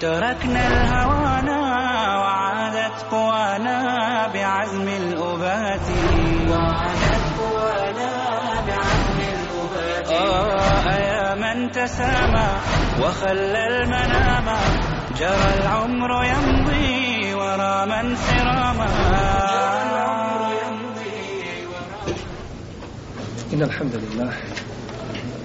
تركنا الهوانا وعادت قوانا بعزم الأبات. وعادت قوانا بعزم الأبات. آه يا من تسامى وخلى المنام. جرى العمر يمضي ورا من سراما. إن الحمد لله.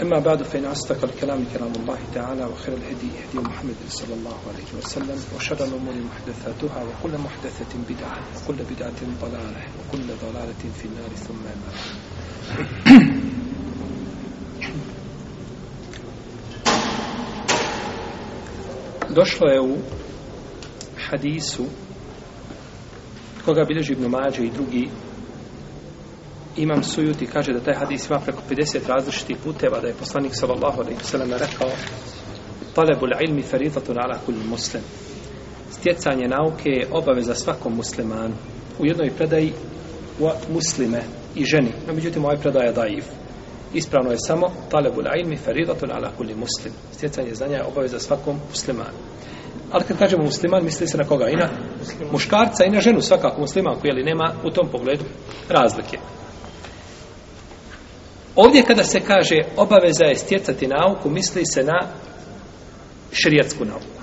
أما بعد فإن أصدق الكلام كلام الله تعالى وخير الهدي هدي محمد صلى الله عليه وسلم وشر الأمور محدثاتها وكل محدثة بدعة وكل بدعة ضلالة وكل ضلالة في النار ثم ما Došlo je u hadisu koga bilježi Ibn Mađe i drugi Imam Sujuti kaže da taj hadis ima preko 50 različitih puteva, da je poslanik sallallahu alaihi wa sallam rekao talebul ilmi faridatun ala kulli muslim. Stjecanje nauke je obaveza svakom muslimanu. U jednoj predaji u muslime i ženi. No, međutim, ovaj predaja daif. Ispravno je samo talebul ilmi faridatun ala kulli muslim. Stjecanje znanja je obaveza svakom muslimanu. Ali kad kažemo musliman, misli se na koga? I na muškarca i na ženu, svakako musliman, koji ali nema u tom pogledu razlike. Ovdje kada se kaže obaveza je stjecati nauku, misli se na šerijatsku nauku.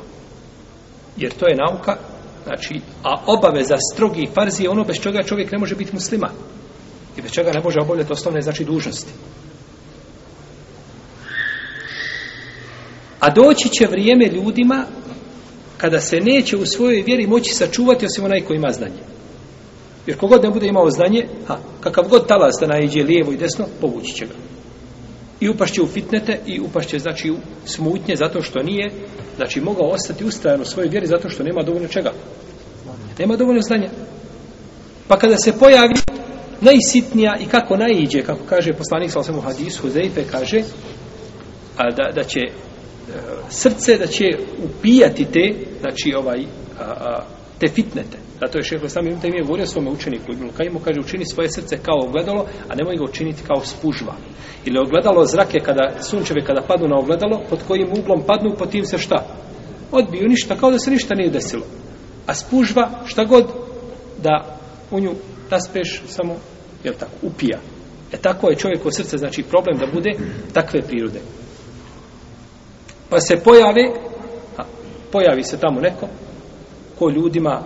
Jer to je nauka, znači, a obaveza strogi farzi je ono bez čega čovjek ne može biti musliman. I bez čega ne može obavljati osnovne, znači, dužnosti. A doći će vrijeme ljudima kada se neće u svojoj vjeri moći sačuvati osim onaj koji ima znanje. Jer kogod ne bude imao znanje, a kakav god talas da naiđe lijevo i desno, povući će ga. I upašće u fitnete i upašće, znači, u smutnje zato što nije, znači, mogao ostati ustrajan u svojoj vjeri zato što nema dovoljno čega. Nema dovoljno znanja. Pa kada se pojavi najsitnija i kako naiđe, kako kaže poslanik sa u hadisu, Huzeife kaže, a, da, da će e, srce da će upijati te, znači ovaj, a, a, te fitnete. Zato je šeho sami Ibn Taymiye govorio svome učeniku Ibn Kajimu, kaže učini svoje srce kao ogledalo, a nemoj ga učiniti kao spužva. Ili ogledalo zrake kada, sunčeve kada padnu na ogledalo, pod kojim uglom padnu, pod tim se šta? Odbiju ništa, kao da se ništa nije desilo. A spužva, šta god, da u nju raspeš samo, jel tako, upija. E tako je čovjek u srce, znači problem da bude takve prirode. Pa se pojave, a, pojavi se tamo neko, ko ljudima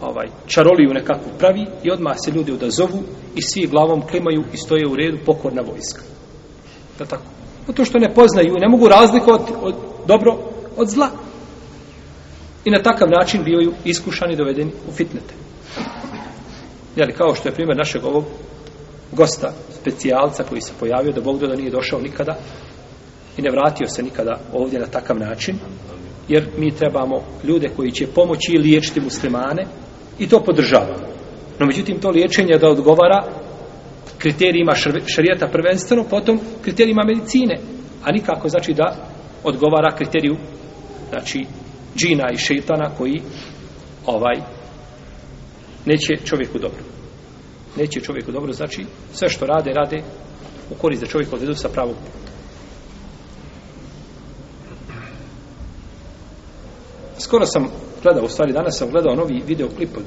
ovaj, čaroliju nekakvu pravi i odmah se ljudi odazovu i svi glavom klimaju i stoje u redu pokorna vojska. Da tako. Zato što ne poznaju, i ne mogu razlikovati od dobro od zla. I na takav način bivaju iskušani dovedeni u fitnete. Jeli, kao što je primjer našeg ovog gosta, specijalca koji se pojavio, da Bog da nije došao nikada i ne vratio se nikada ovdje na takav način, jer mi trebamo ljude koji će pomoći i liječiti muslimane i to podržavamo. No međutim, to liječenje da odgovara kriterijima šarijeta prvenstveno, potom kriterijima medicine, a nikako znači da odgovara kriteriju znači džina i šeitana koji ovaj neće čovjeku dobro. Neće čovjeku dobro, znači sve što rade, rade u korist da čovjek odvedu sa pravog puta. Skoro sam gledao, u stvari danas sam gledao novi videoklip od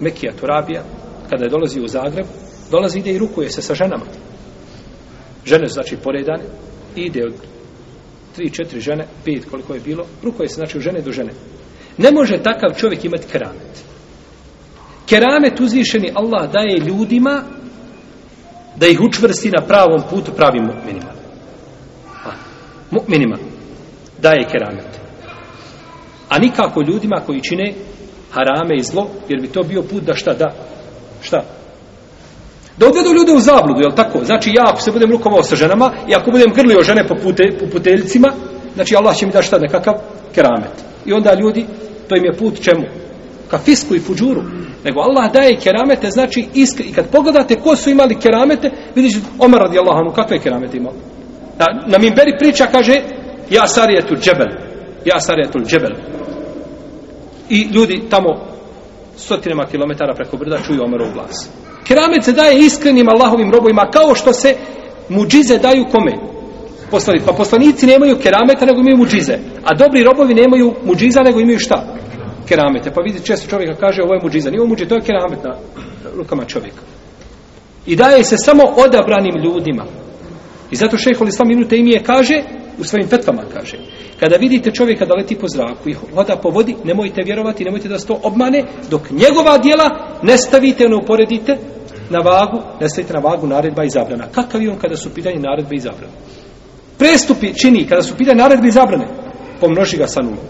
Mekija Turabija, kada je dolazi u Zagreb, dolazi ide i rukuje se sa ženama. Žene su znači poredane, ide od tri, četiri žene, pet koliko je bilo, rukuje se znači u žene do žene. Ne može takav čovjek imati keramet. Keramet uzvišeni Allah daje ljudima da ih učvrsti na pravom putu pravim mu'minima. A, mu'minima daje keramet. A nikako ljudima koji čine harame i zlo, jer bi to bio put da šta da? Šta? Da odvedu ljude u zabludu, jel tako? Znači ja ako se budem rukovao sa ženama i ako budem grlio žene po, pute, po puteljicima, znači Allah će mi da šta nekakav keramet. I onda ljudi, to im je put čemu? Ka fisku i fuđuru. Nego Allah daje keramete, znači iskri. I kad pogledate ko su imali keramete, vidiš Omar radi Allahanu, kakve keramete imao? Na, na Mimberi priča kaže, ja sarijetu džebel. Ja sarijetu džebel. I ljudi tamo stotinama kilometara preko brda čuju Omerov glas. Keramet se daje iskrenim Allahovim robovima kao što se muđize daju kome? Poslanici. Pa poslanici nemaju kerameta nego imaju muđize. A dobri robovi nemaju muđiza nego imaju šta? Keramete. Pa vidi često čovjeka kaže ovo je muđiza. Nije ovo muđiza, to je keramet na rukama čovjeka. I daje se samo odabranim ljudima. I zato šehol Islam Ibn Taymije kaže, u svojim fetvama kaže, kada vidite čovjeka da leti po zraku i voda po vodi, nemojte vjerovati, nemojte da se to obmane, dok njegova dijela ne stavite, ne uporedite na vagu, ne stavite na vagu naredba i zabrana. Kakav je on kada su pitanje naredbe i zabrane? Prestupi čini, kada su pitanje naredbe i zabrane, pomnoži ga sa nulom.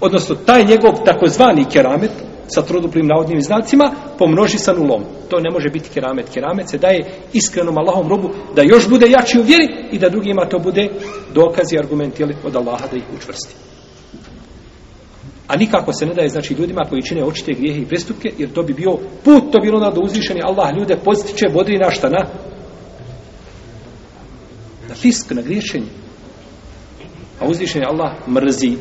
Odnosno, taj njegov takozvani keramet, sa troduplim navodnim znacima, pomnoži sa nulom. To ne može biti keramet. Keramet se daje iskrenom Allahom robu da još bude jači u vjeri i da drugima to bude dokaz i argument jeli, od Allaha da ih učvrsti. A nikako se ne daje znači ljudima koji čine očite grijehe i prestupke, jer to bi bio put, to bilo da uzvišeni Allah ljude postiče, bodri na šta na na fisk, na griješenje. A uzvišeni Allah mrzi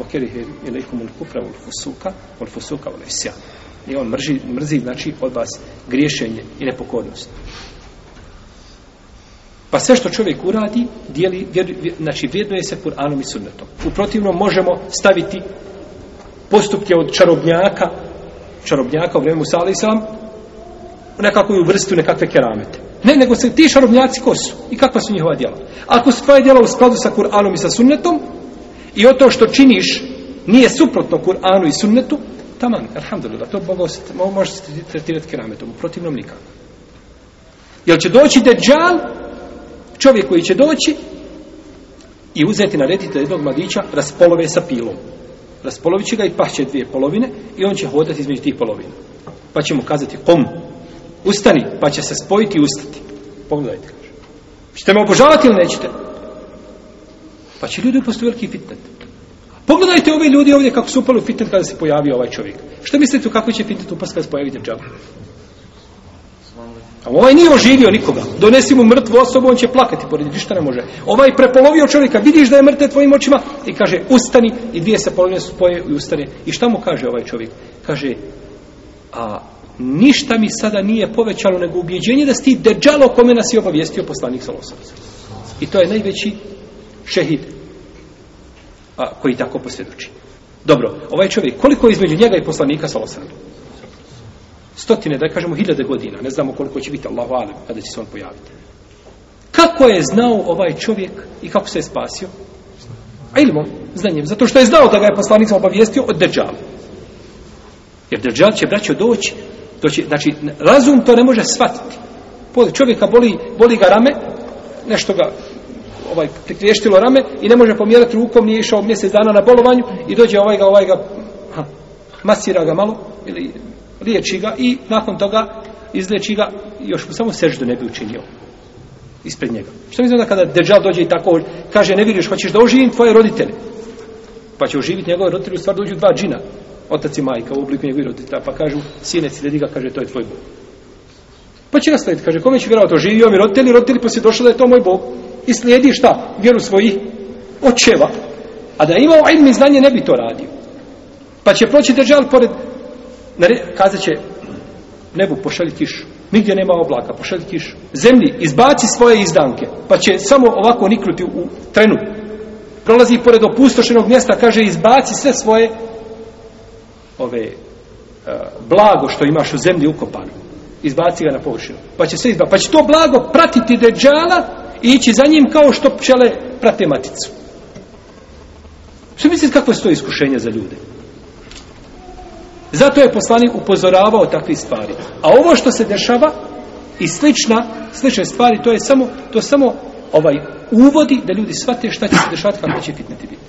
وكره إليكم الكفر والفسوق والفسوق والعصيان i on mrži, mrzi znači od vas griješenje i nepokornost pa sve što čovjek uradi dijeli, vjer, znači vjednuje se Kur'anom i sunnetom u protivnom možemo staviti postupke od čarobnjaka čarobnjaka u vremenu Musa alaih salam u nekakvu vrstu nekakve keramete ne, nego se ti čarobnjaci ko su i kakva su njihova djela ako su tvoje djela u skladu sa Kur'anom i sa sunnetom i o to što činiš nije suprotno Kur'anu i sunnetu, taman, alhamdulillah, to može se tretirati kerametom, u protivnom nikako. Jel će doći deđal, čovjek koji će doći i uzeti na redite jednog mladića, raspolove sa pilom. Raspolovit će ga i pašće dvije polovine i on će hodati između tih polovina. Pa će mu kazati, kom, ustani, pa će se spojiti i ustati. Pogledajte, kaže. Čete me obožavati ili nećete? Pa će ljudi upasti veliki fitnet. Pogledajte ove ljudi ovdje kako su upali u fitnet kada se pojavio ovaj čovjek. Što mislite kako će fitnet upasti kada se pojavi džav? A ovaj nije oživio nikoga. Donesi mu mrtvu osobu, on će plakati pored ništa ne može. Ovaj prepolovio čovjeka, vidiš da je mrtve tvojim očima i kaže ustani i dvije se polovine spoje i ustane. I šta mu kaže ovaj čovjek? Kaže, a ništa mi sada nije povećalo nego ubjeđenje da si ti deđalo kome nas je obavijestio poslanik Salosa. I to je najveći šehid a, koji tako posvjedoči. Dobro, ovaj čovjek, koliko je između njega i poslanika sa osram? Stotine, da kažemo hiljade godina, ne znamo koliko će biti Allahu alem, kada će se on pojaviti. Kako je znao ovaj čovjek i kako se je spasio? A ilmom, znanjem, zato što je znao da ga je poslanik sam obavijestio od Dejjala. Jer Dejjal će, braćo, doći, doći, znači, razum to ne može shvatiti. Boli čovjeka, boli, boli ga rame, nešto ga ovaj prikriještilo rame i ne može pomjerati rukom, nije išao mjesec dana na bolovanju i dođe ovaj ga, ovaj ga ha, masira ga malo ili liječi ga i nakon toga izleči ga još mu samo seždu ne bi učinio ispred njega. Što mislim da kada Dejjal dođe i tako kaže ne vidiš, hoćeš da oživim tvoje roditelje? Pa će oživiti njegove roditelje u stvar dođu dva džina otac i majka u obliku njegovih roditelja pa kažu sine sledi ga kaže to je tvoj Bog pa će nastaviti kaže kome će vjerovati oživio mi roditelji roditelji pa si došlo da je to moj Bog i slijedi šta? Vjeru svojih očeva. A da je imao ilm i znanje, ne bi to radio. Pa će proći držal pored, kazat će, nebu pošalji kišu. Nigdje nema oblaka, pošalji kišu. Zemlji, izbaci svoje izdanke, pa će samo ovako niknuti u trenu. Prolazi pored opustošenog mjesta, kaže, izbaci sve svoje ove blago što imaš u zemlji ukopano. Izbaci ga na površinu. Pa će se izba, Pa će to blago pratiti deđala i ići za njim kao što pčele prate maticu. Što mislite kako je to iskušenje za ljude? Zato je poslanik upozoravao takve stvari. A ovo što se dešava i slična, slične stvari, to je samo, to samo ovaj uvodi da ljudi shvate šta će se dešavati kako će fitneti biti.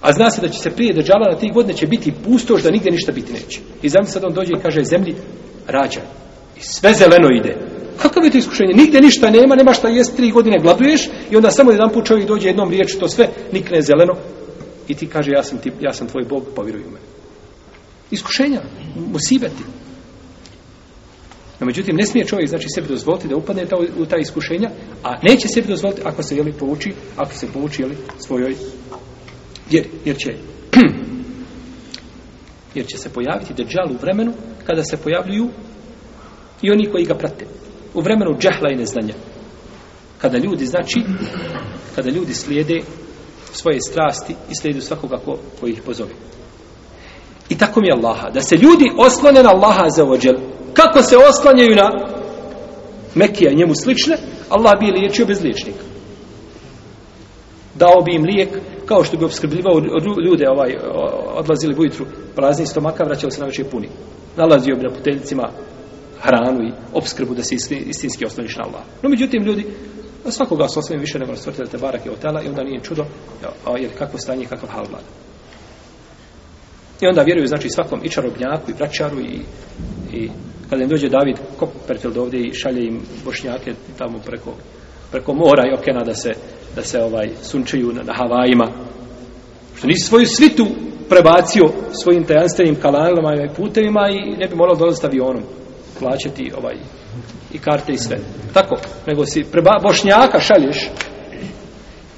A zna se da će se prije deđala na tih godine će biti pustoš da nigdje ništa biti neće. I znam sad on dođe i kaže zemlji rađa. I sve zeleno ide. Kakav je to iskušenje? Nigde ništa nema, nema šta jest, tri godine gladuješ i onda samo jedan put čovjek dođe jednom riječu, to sve nikne zeleno i ti kaže ja sam, ti, ja sam tvoj Bog, povjeruj u mene. Iskušenja, musibeti. No, međutim, ne smije čovjek, znači, sebi dozvoliti da upadne ta, u ta iskušenja, a neće sebi dozvoliti ako se, jeli, pouči, ako se pouči, jeli, svojoj jer, jer će jer će se pojaviti deđal u vremenu kada se pojavljuju i oni koji ga prate. U vremenu džahla i neznanja. Kada ljudi, znači, kada ljudi slijede svoje strasti i slijedu svakoga ko, ko ih pozove. I tako mi je Allaha. Da se ljudi oslone na Allaha za ođel. Kako se oslanjaju na Mekija i njemu slične, Allah bi liječio bez liječnika. Dao bi im lijek kao što bi obskrbljivao ljude ovaj, odlazili ujutru prazni stomaka, vraćali se na večer puni. Nalazio bi na puteljicima hranu i obskrbu da se istinski osnoviš na Allah. No, međutim, ljudi, svakoga se osnovim više nego na stvrte da te barake je i onda nije čudo, jer kakvo stanje, kakav hal vlada. I onda vjeruju, znači, svakom i čarobnjaku, i vraćaru, i, i kada im dođe David Copperfield ovdje i šalje im bošnjake tamo preko, preko mora i okena da se, da se ovaj sunčaju na, na Havajima. Što nisi svoju svitu prebacio svojim tajanstvenim kanalima i putevima i ne bi morao dolaziti avionom plaćati ovaj i karte i sve. Tako, nego si preba, bošnjaka šalješ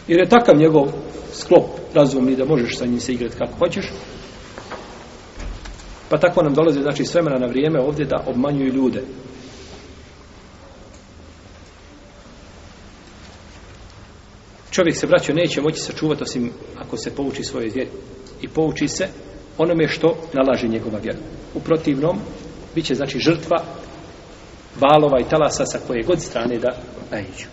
jer je takav njegov sklop razumni da možeš sa njim se igrati kako hoćeš. Pa tako nam dolazi znači s vremena na vrijeme ovdje da obmanjuju ljude. Čovjek se vraća neće moći sačuvati osim ako se pouči svoje vjeri. I pouči se onome što nalaže njegova vjera. U protivnom, bit će znači žrtva valova i talasa sa koje god strane da naiđu.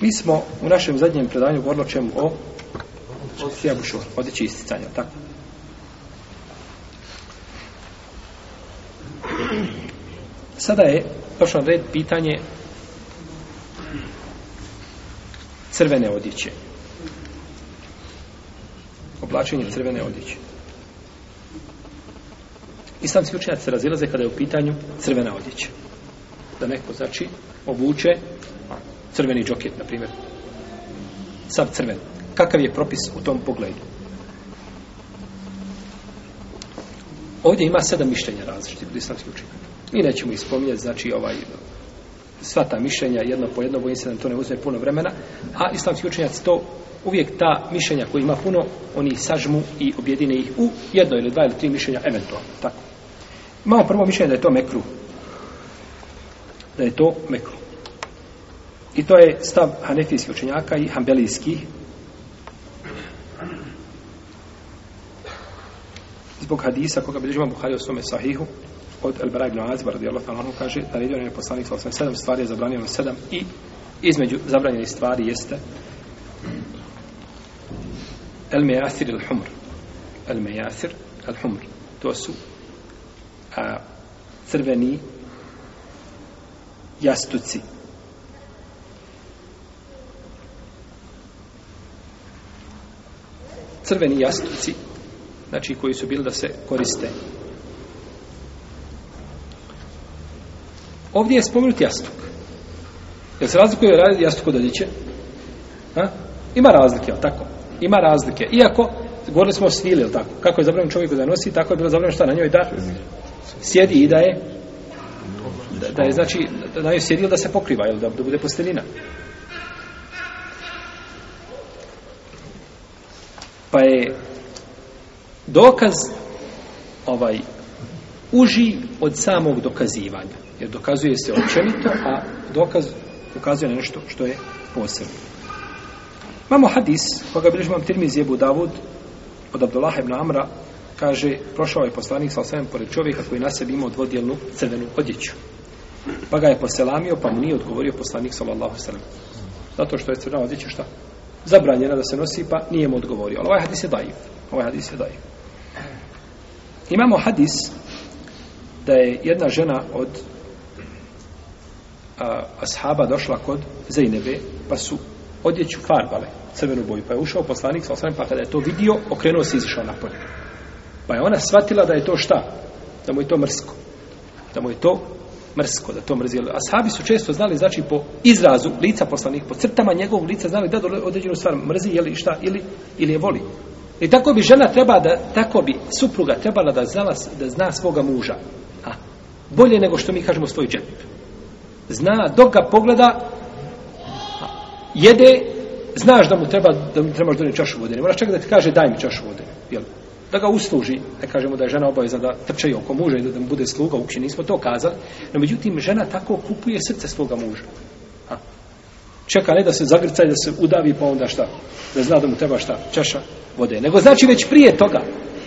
Mi smo u našem zadnjem predanju govorili o čemu o Sijabušor, odeći isticanja, tako? Sada je došao red pitanje crvene odjeće. Oblačenje crvene odjeće. Islamski učenjaci se razilaze kada je u pitanju crvena odjeća. Da neko, znači, obuče crveni džoket, na primjer. Sav crven. Kakav je propis u tom pogledu? Ovdje ima sedam mišljenja različitih od islamskih učenjaka. Mi nećemo ispominjati, znači, ovaj, sva ta mišljenja, jedno po jedno, bojim se da to ne uzme puno vremena, a islamski učenjaci to uvijek ta mišljenja koji ima puno, oni sažmu i objedine ih u jedno ili dva ili tri mišljenja, eventualno. Tako. Imamo prvo mišljenje da je to mekru. Da je to mekru. I to je stav hanefijskih učenjaka i hambelijskih. Zbog hadisa koga bilježima Buhari u svome sahihu od El-Bara ibn Azba radijallahu anhu kaže da redio je poslanik sa osam sedam stvari je zabranjeno sedam i između zabranjenih stvari jeste El Mejasir il Humr. El Mejasir il Humr. To su a, crveni jastuci. Crveni jastuci znači koji su bili da se koriste. Ovdje je spomenut jastuk. Jel se razlikuje jastuk od odjeće? Ha? ima razlike, tako? Ima razlike, iako govorili smo o svili, jel tako? Kako je zabranjeno čovjeku da nosi, tako je bilo zabranjeno šta na njoj da sjedi i da je da, da je znači da na njoj sjedi da se pokriva, jel da, da bude postelina pa je dokaz ovaj uži od samog dokazivanja jer dokazuje se općenito a dokaz ukazuje na nešto što je posebno imamo hadis koga bilježi imam Tirmizi Ebu Davud od Abdullah ibn Amra kaže prošao je poslanik sa osvijem pored čovjeka koji na sebi imao dvodjelnu crvenu odjeću pa ga je poselamio pa mu nije odgovorio poslanik sallallahu sallam zato što je crvena odjeća šta zabranjena da se nosi, pa nije mu odgovorio. Ali ovaj hadis je dajiv. Ovaj hadis je dajiv. Imamo hadis da je jedna žena od a, ashaba došla kod Zejnebe, pa su odjeću farbale, crvenu boju. Pa je ušao poslanik sa osam, pa kada je to vidio, okrenuo se i izišao napolje. Pa je ona shvatila da je to šta? Da mu je to mrsko. Da mu je to mrsko, da to mrzilo. Ashabi su često znali, znači po izrazu lica poslanik, po crtama njegovog lica znali da određenu stvar mrzi, jeli šta, ili, ili je voli. I tako bi žena treba da, tako bi supruga trebala da znala, da zna svoga muža. A, bolje nego što mi kažemo svoj džep. Zna, dok ga pogleda, jede, znaš da mu treba, da mu trebaš donijeti čašu vode. Ne moraš čekati da ti kaže daj mi čašu vode. Jel? Da ga usluži, ne kažemo da je žena obavezna da trče i oko muža i da mu bude sluga, uopće nismo to kazali. No međutim, žena tako kupuje srce svoga muža. A? Čeka ne da se zagrca i da se udavi pa onda šta? Da zna da mu treba šta? Čaša vode. Nego znači već prije toga.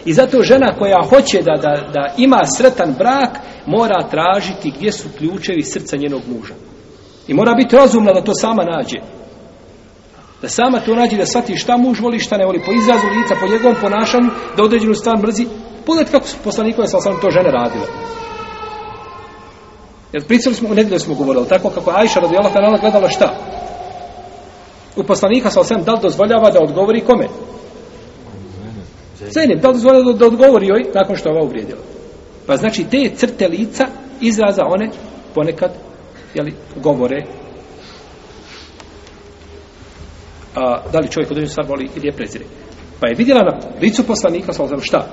I zato žena koja hoće da, da, da ima sretan brak, mora tražiti gdje su ključevi srca njenog muža. I mora biti razumna da to sama nađe. Da sama to nađe, da shvati šta muž voli, šta ne voli, po izrazu lica, po njegovom ponašanju, da određenu stvar mrzi. Pogledajte kako su poslanikove sa osam to žene radile. Jer pričali smo, u nedelju smo govorili, tako kako Ajša radi Allah kanala gledala šta? U poslanika sa osam, da li dozvoljava da odgovori kome? Zeynep, da li dozvoljava da, da odgovori joj nakon što je ova uvrijedila? Pa znači te crte lica, izraza one ponekad jeli, govore a, da li čovjek određenu stvar voli ili je prezire. Pa je vidjela na licu poslanika sa šta?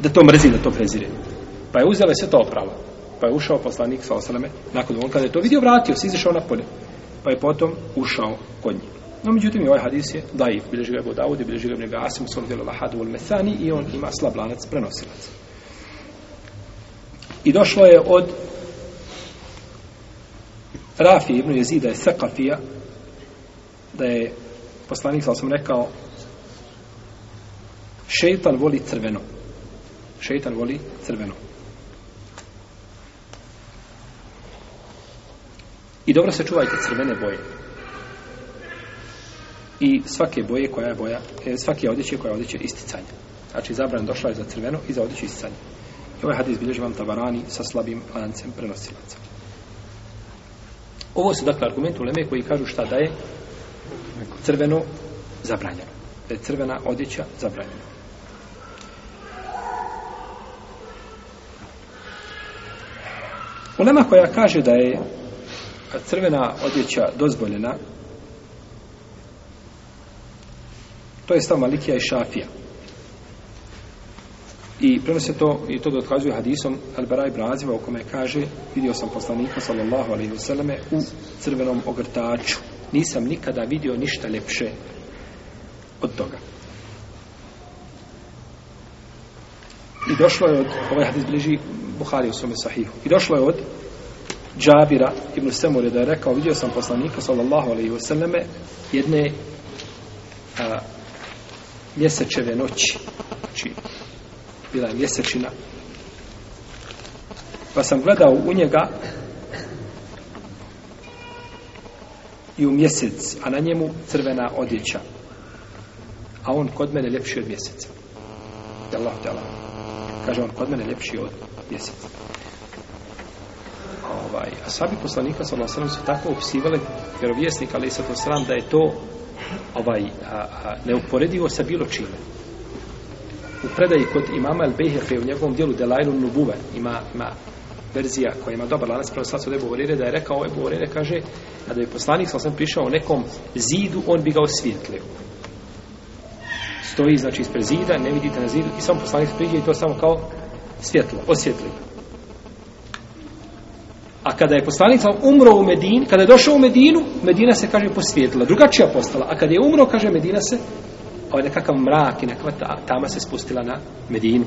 Da to mrzi, da to prezire. Pa je uzela sve to opravo. Pa je ušao poslanik sa osaleme, nakon on kada je to vidio, vratio se, izašao na polje. Pa je potom ušao kod njih. No, međutim, i ovaj hadis je daif, bilježi ga Ebu Dawud, bilježi ga Ibn Gasim, u svom djelu Lahadu ul Methani i on ima slab lanac prenosilac. I došlo je od Rafi ibn Jezida je Sekafija, da je poslanik, sam sam rekao, šeitan voli crveno. Šeitan voli crveno. I dobro se čuvajte crvene boje. I svake boje koja je boja, e, svake odjeće koja je odjeće isticanja. Znači, zabran došla je za crveno i za odjeću isticanja. I ovaj hadis bilježi vam tabarani sa slabim lancem prenosilaca. Ovo su dakle argument u Leme koji kažu šta da je crveno zabranjeno. Da je crvena odjeća zabranjena. Ulema koja kaže da je crvena odjeća dozvoljena, to je stav Malikija i Šafija. I prenose to, i to dokazuje hadisom Al-Bara ibn Aziva, u kome kaže, vidio sam poslanika, sallallahu alaihi vseleme, u crvenom ogrtaču. Nisam nikada vidio ništa ljepše od toga. I došlo je od, ovaj hadis bliži Buhari u svome sahihu, i došlo je od Džabira ibn Semure da je rekao, vidio sam poslanika, sallallahu alaihi vseleme, jedne a, mjesečeve noći. Znači, bila je mjesečina. Pa sam gledao u njega i u mjesec, a na njemu crvena odjeća. A on kod mene ljepši od mjeseca. Allah Allah. Kaže on kod mene ljepši od mjeseca. Ovaj, a sabi poslanika sallallahu alejhi su tako opisivali vjerovjesnik ali sa to sram da je to ovaj a, a, neuporedivo sa bilo čime. U predaji kod imama El Bejhefe u njegovom dijelu Delajlu Nubuve ima, ima verzija koja ima dobar lanac prvo sad Ebu Horire da je rekao Ebu Horire kaže kada je poslanik sam prišao o nekom zidu on bi ga osvijetlio. Stoji znači ispred zida ne vidite na zidu i sam poslanik priđe i to samo kao svjetlo, osvjetli a kada je poslanik sam umro u Medini kada je došao u Medinu Medina se kaže posvijetila, drugačija postala a kada je umro kaže Medina se ovaj nekakav mrak i nekakva ta, tama se spustila na Medinu.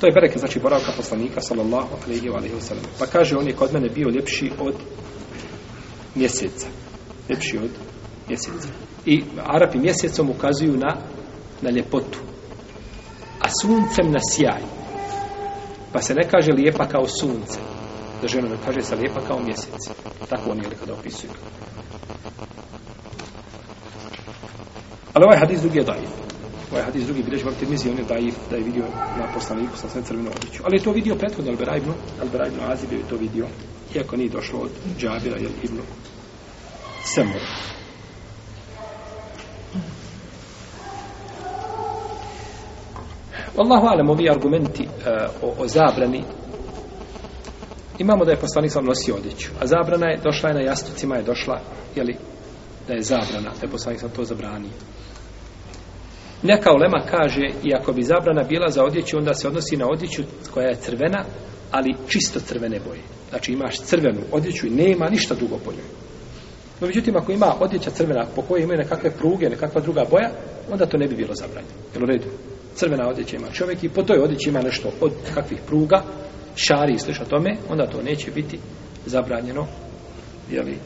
To je bereke, znači boravka poslanika, sallallahu alaihi wa alaihi wa sallam. Pa kaže, on je kod mene bio ljepši od mjeseca. Ljepši od mjeseca. I Arapi mjesecom ukazuju na, na ljepotu. A suncem na sjaj. Pa se ne kaže lijepa kao sunce. Da ženu da kaže sa lijepa kao mjesec. Tako oni je kada opisuju. Ali ovaj hadis drugi je daif. ovaj hadis drugi bilježi vam Tirmizi, on je daif, da je vidio na poslaniku sa sve crvenu odjeću. Ali je to vidio prethodno Albera ibn, Albera ibn Azib je to vidio, iako nije došlo od Džabira ili ibn Semur. Allahu alem, ovi argumenti uh, o, o zabrani imamo da je poslanik sam nosio odjeću, a zabrana je, došla je na jastucima, je došla, jeli, da je zabrana, da je poslanik sam to zabranio. Neka ulema kaže, i ako bi zabrana bila za odjeću, onda se odnosi na odjeću koja je crvena, ali čisto crvene boje. Znači imaš crvenu odjeću i nema ništa drugo po njoj. No, međutim, ako ima odjeća crvena po kojoj imaju nekakve pruge, nekakva druga boja, onda to ne bi bilo zabranjeno. Jel u redu? Crvena odjeća ima čovjek i po toj odjeći ima nešto od kakvih pruga, šari i slično tome, onda to neće biti zabranjeno, jeli,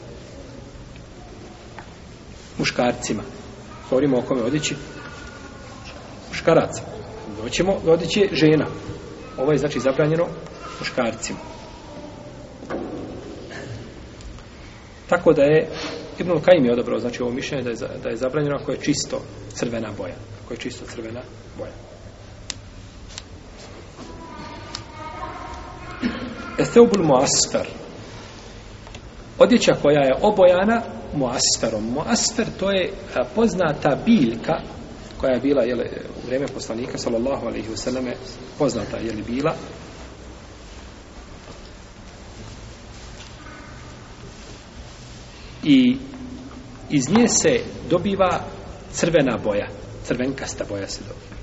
muškarcima. Govorimo o kome odjeći? Muškaraca. Doćemo do odjeće žena. Ovo je znači zabranjeno muškarcima. Tako da je Ibn Kajim je odabrao znači ovo mišljenje da je, da je zabranjeno ako je čisto crvena boja. Ako je čisto crvena boja. Etheubul muasfer. Odjeća koja je obojana muasferom. Muasfer to je poznata biljka koja je bila jele, u vreme poslanika sallallahu alaihi wasallam poznata je li bila i iz nje se dobiva crvena boja crvenkasta boja se dobiva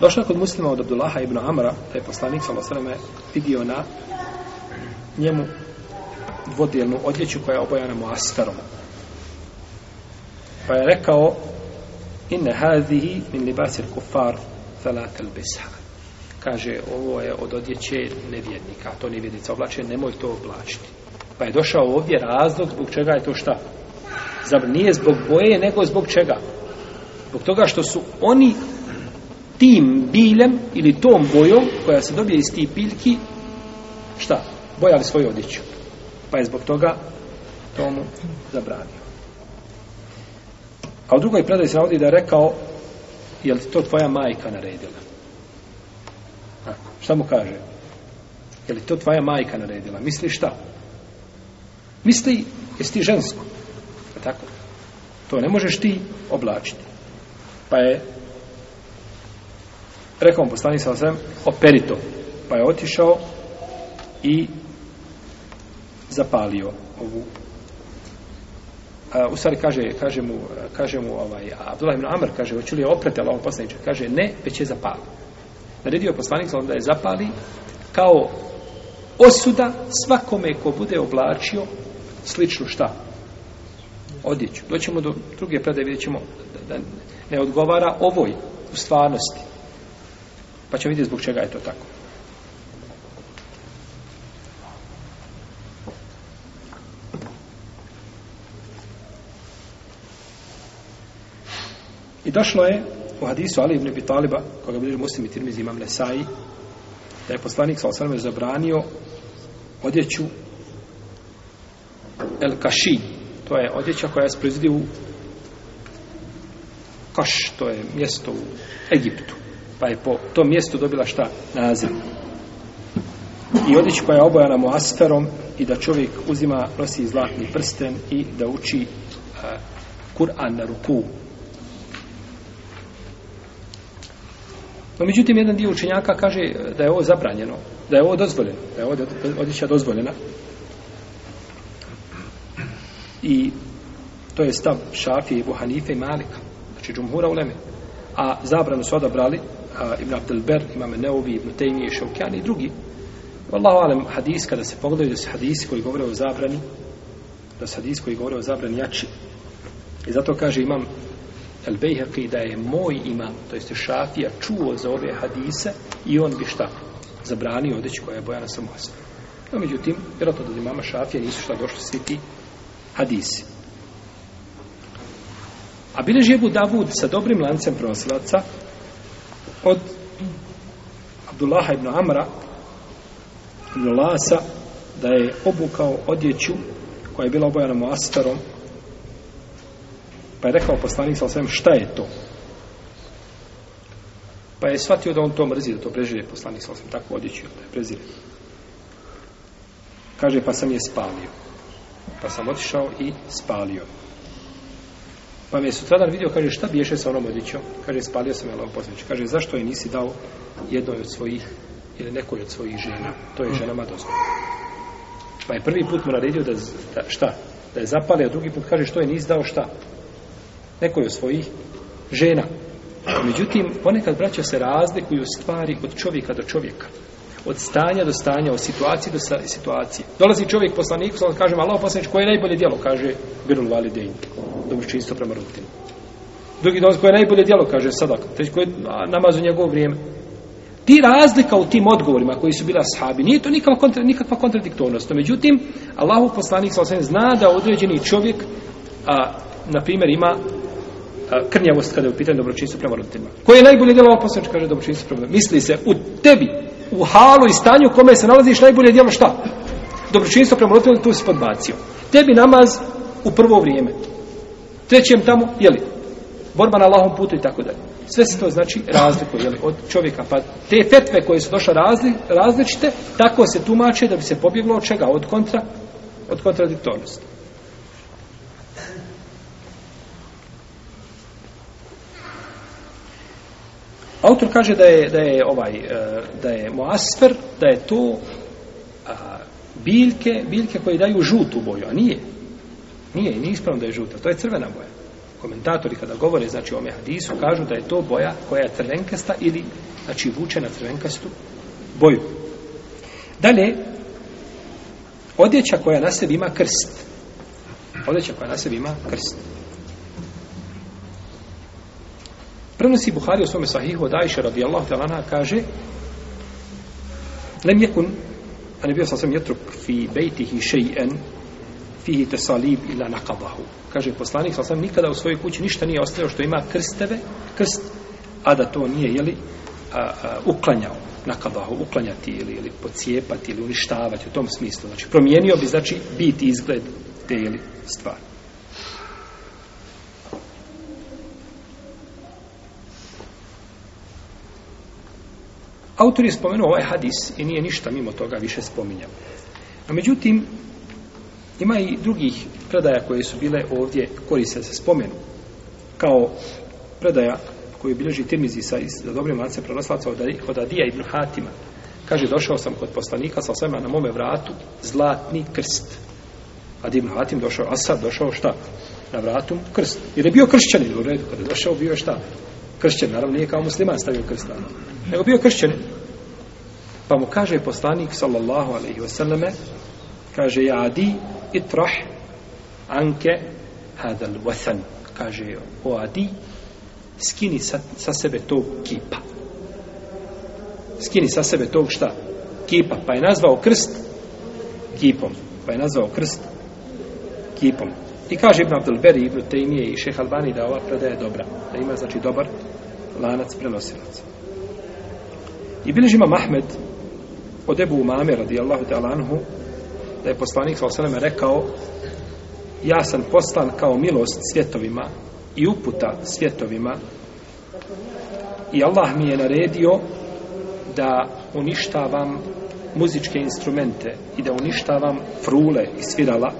došla kod muslima od Abdullaha ibn Amra da je poslanik sallallahu alaihi vidio na njemu dvodijelnu odjeću koja je obojana muasferom pa je rekao inne hadhihi min libasir kufar fala talbisha kaže ovo je od odjeće nevjednika to nevjednica oblače nemoj to oblačiti. Pa je došao ovdje razlog zbog čega je to šta? Zabr, nije zbog boje nego zbog čega? Zbog toga što su oni tim biljem ili tom bojom koja se dobije iz tih piljki šta bojali svoju odjeću pa je zbog toga tomu zabranio A u drugoj predaj se navodi da je rekao, je li to tvoja majka naredila? A, šta mu kaže? Je li to tvoja majka naredila? Misli šta? Misli, jesi ti žensko? A tako? To ne možeš ti oblačiti. Pa je rekao mu poslanik sa osrem, operi to. Pa je otišao i zapalio ovu u stvari kaže, kaže mu, kaže mu ovaj, Abdullah ibn Amr, kaže, hoću li je oprati Allahom poslaniče? Kaže, ne, već je zapali. Naredio poslanik da je zapali kao osuda svakome ko bude oblačio sličnu šta? Odjeću. Doćemo do druge predaje, vidjet ćemo da, da ne odgovara ovoj u stvarnosti. Pa ćemo vidjeti zbog čega je to tako. I došlo je u hadisu Ali ibn Abi Taliba, koga bilježi muslim i tirmizi imam Nesai, da je poslanik sa osvrame zabranio odjeću El Kaši. To je odjeća koja se proizvodi u Kaš, to je mjesto u Egiptu. Pa je po tom mjestu dobila šta? Naziv. I odjeću koja je obojana mu i da čovjek uzima, nosi zlatni prsten i da uči uh, Kur'an na ruku No, međutim, jedan dio učenjaka kaže e, da je ovo zabranjeno, da je ovo dozvoljeno, da je ovo odjeća dozvoljena. I to je stav Šafije, Buhanife i Malika, znači džumhura uleme. A zabranu su odabrali a, Ibn Abdelber, imam Neovi, Ibn Tejmije, Šaukjani i drugi. Wallahu alem, hadis, kada se pogledaju da se hadisi koji govore o zabrani, da se hadis koji govore o zabrani jači. I zato kaže imam El Bejheqi da je moj imam, to jeste Šafija, čuo za ove hadise i on bi šta? Zabranio odeći koja je bojana sa mostom. No, međutim, vjerojatno da imama Šafija nisu šta došli svi ti hadisi. A bileži Ebu Davud sa dobrim lancem prosilaca od Abdullaha ibn Amra ibn Lasa da je obukao odjeću koja je bila obojana mu astarom Pa je rekao poslanik sa svem, šta je to? Pa je shvatio da on to mrzi, da to prežire poslanik sa svem, tako odjeću, da je prezire. Kaže, pa sam je spalio. Pa sam otišao i spalio. Pa mi je sutradan vidio, kaže, šta biješe sa onom odjećom? Kaže, spalio sam je Allah poslanič. Kaže, zašto je nisi dao jednoj od svojih ili nekoj od svojih žena? To je ženama dozvoljeno. Pa je prvi put mu naredio da, da šta? Da je zapale, a drugi put kaže, što je nisi dao šta? Nekoj od svojih žena. Međutim, ponekad braća se razlikuju stvari od čovjeka do čovjeka od stanja do stanja, od situacije do situacije. Dolazi čovjek poslanik, sada kažem, Allah poslanič, koje je najbolje djelo? Kaže, birul validein, dobročinstvo prema roditeljima. Drugi dolazi, koje je najbolje djelo? Kaže, sadak, treći, koje je namaz u njegovo vrijeme. Ti razlika u tim odgovorima koji su bila sahabi, nije to nikakva, kontra, nikakva kontradiktornost. Međutim, Allahu poslanik sa zna da određeni čovjek, a, na primjer, ima a, krnjavost kada je u pitanju dobročinstva prema roditeljima. Koje je najbolje djelo Allah poslanič? Kaže, dobročinstvo prema roditeljima. Misli se, u tebi, u halu i stanju u kome se nalaziš najbolje djelo šta? Dobročinstvo prema roditeljima, tu si podbacio. Tebi namaz u prvo vrijeme. Trećem tamo, jeli, borba na Allahom putu i tako dalje. Sve se to znači razlikuje jeli, od čovjeka. Pa te fetve koje su došle razli, različite, tako se tumače da bi se pobjeglo od čega? Od kontra, od kontradiktornosti. Autor kaže da je da je ovaj eh, da je moasfer, da je to a, biljke, biljke koje daju žutu boju, a nije. Nije, nije ispravno da je žuta, to je crvena boja. Komentatori kada govore znači o hadisu kažu da je to boja koja je crvenkasta ili znači vuče na crvenkastu boju. Dalje odjeća koja na sebi ima krst. Odjeća koja na sebi ima krst. Prenosi Buhari u svome sahihu od Aisha radijallahu ta'ala kaže lem jekun a ne bio sam sam jetruk fi bejtihi šejen fihi tesalib ila naqadahu. Kaže poslanik sam sam nikada u svojoj kući ništa nije ostavio što ima krsteve, krst, a da to nije, jeli, a, a, uklanjao nakadahu, uklanjati ili, ili pocijepati ili uništavati u tom smislu. Znači, promijenio bi, znači, biti izgled te, jeli, stvari. Autor je spomenuo ovaj hadis i nije ništa mimo toga više spominjao. A međutim, ima i drugih predaja koje su bile ovdje koriste se spomenu. Kao predaja koju bilježi Tirmizi sa, sa dobrim lance prenoslaca od, od Adija ibn Hatima. Kaže, došao sam kod poslanika sa svema na mome vratu zlatni krst. Adij ibn Hatim došao, a sad došao šta? Na vratu krst. Jer je bio kršćanin u redu. Kada je došao, bio je šta? Kršćan, naravno nije kao musliman stavio krst. Nego bio kršćan. Pa mu kaže poslanik, sallallahu alaihi wasallame, kaže, ja Adi, itrah anke hadal wathan. Kaže, o Adi, skini sa, sa sebe tog kipa. Skini sa sebe tog šta? Kipa. Pa je nazvao krst kipom. Pa je nazvao krst kipom. I kaže Ibn Abdul Beri, Ibn Tejmije i Šeh Albani da ova predaja dobra. Da ima, znači, dobar lanac prenosilaca. I bilježi ima Mahmed od Ebu Umame radijallahu ta'ala anhu da je poslanik s.a.v. rekao ja sam poslan kao milost svjetovima i uputa svjetovima i Allah mi je naredio da uništavam muzičke instrumente i da uništavam frule i svirala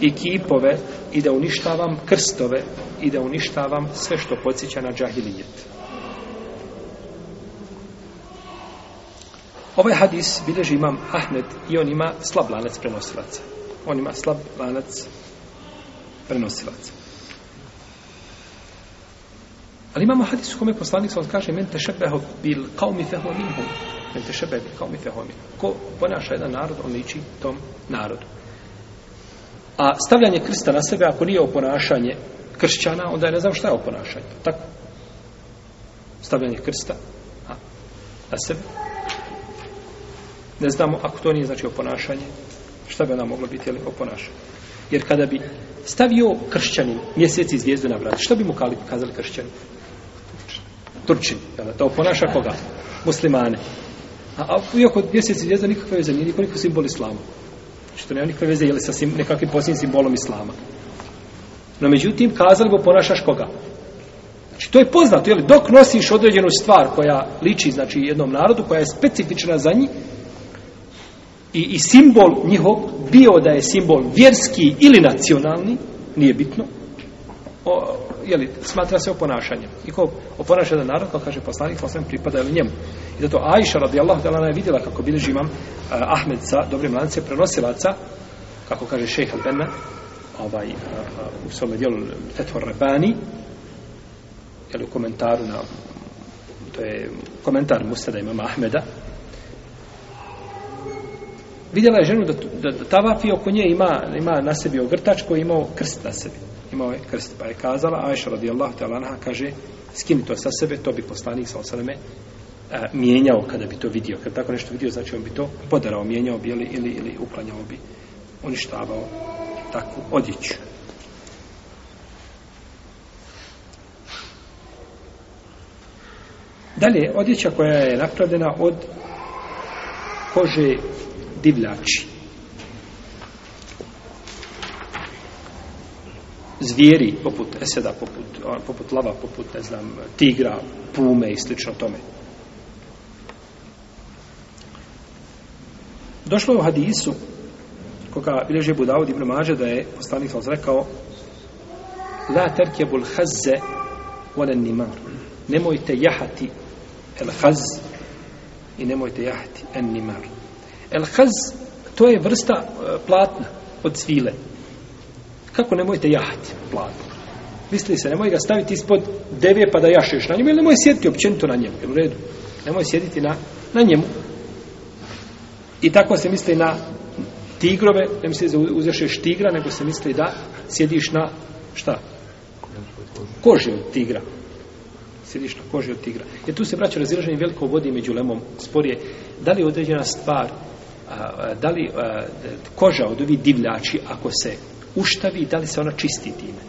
i kipove i da uništavam krstove i da uništavam sve što podsjeća na džahilijet. Ovaj hadis bilježi imam Ahmed i on ima slab lanac prenosilaca. On ima slab lanac prenosilaca. Ali imamo hadis u kome poslanik sam kaže men tešebeho bil qawmi fehu minhum. Men tešebeho bil qawmi fehu minhum. Ko ponaša jedan narod, on liči tom narodu. A stavljanje krsta na sebe, ako nije oponašanje kršćana, onda je ne znam šta je oponašanje. Tako? Stavljanje krsta a, na sebe. Ne znamo, ako to nije znači oponašanje, šta bi ona moglo biti, jel, oponašanje. Jer kada bi stavio kršćanin mjeseci zvijezdu na vrat, što bi mu kazali kršćanin? Turčin. Jel, to oponaša koga? Muslimane. A, a iako mjeseci zvijezda nikakve veze nije, nikoliko simbol islama. Što nema nikakve veze, jeli sa sim, nekakvim posljednim simbolom islama. No međutim, kazali bo ponašaš koga? Znači, to je poznato, jel? Dok nosiš određenu stvar koja liči, znači, jednom narodu, koja je specifična za njih, i, i simbol njihov, bio da je simbol vjerski ili nacionalni, nije bitno, o, jeli, smatra se oponašanjem. I ko oponaša jedan narod, kao kaže poslanik, poslanik pripada ili njemu. I zato Aisha radijallahu ta'ala je vidjela kako bilježi imam uh, Ahmed sa dobrim lance prenosilaca, kako kaže šejh Al-Benna, ovaj, uh, uh, u svome dijelu Fethor Rebani, jeli, u komentaru na to je komentar Mustada imama Ahmeda, vidjela je ženu da, da, da tavafi oko nje ima, ima na sebi ogrtač koji je imao krst na sebi. Imao je krst. Pa je kazala, Aisha radijallahu ta'ala anha kaže, skini to sa sebe, to bi poslanik sa osaleme e, mijenjao kada bi to vidio. Kad tako nešto vidio, znači on bi to podarao, mijenjao bi ili, ili, ili uklanjao bi, uništavao takvu odjeću. Dalje, odjeća koja je napravljena od kože divljači. Zvijeri, poput eseda, poput, poput lava, poput, ne znam, tigra, pume i slično tome. Došlo je u hadisu, koga bilježe Budavod ibn Mađe, da je poslanik sam rekao La terkebul hazze wala nimar. Nemojte jahati el haz i nemojte jahati en nimar. El haz, to je vrsta e, platna od svile. Kako nemojte jahati platno? Misli se, nemoj ga staviti ispod deve pa da jašeš na njemu, ili nemoj sjediti općenito na njemu, u redu. Nemoj sjediti na, na njemu. I tako se misli na tigrove, ne misli da uzešeš tigra, nego se misli da sjediš na, šta? Koži od tigra. Sjediš na koži od tigra. Jer tu se braća razilaženje veliko vodi među lemom sporije. Da li je određena stvar da li koža od ovih divljači ako se uštavi, da li se ona čisti time?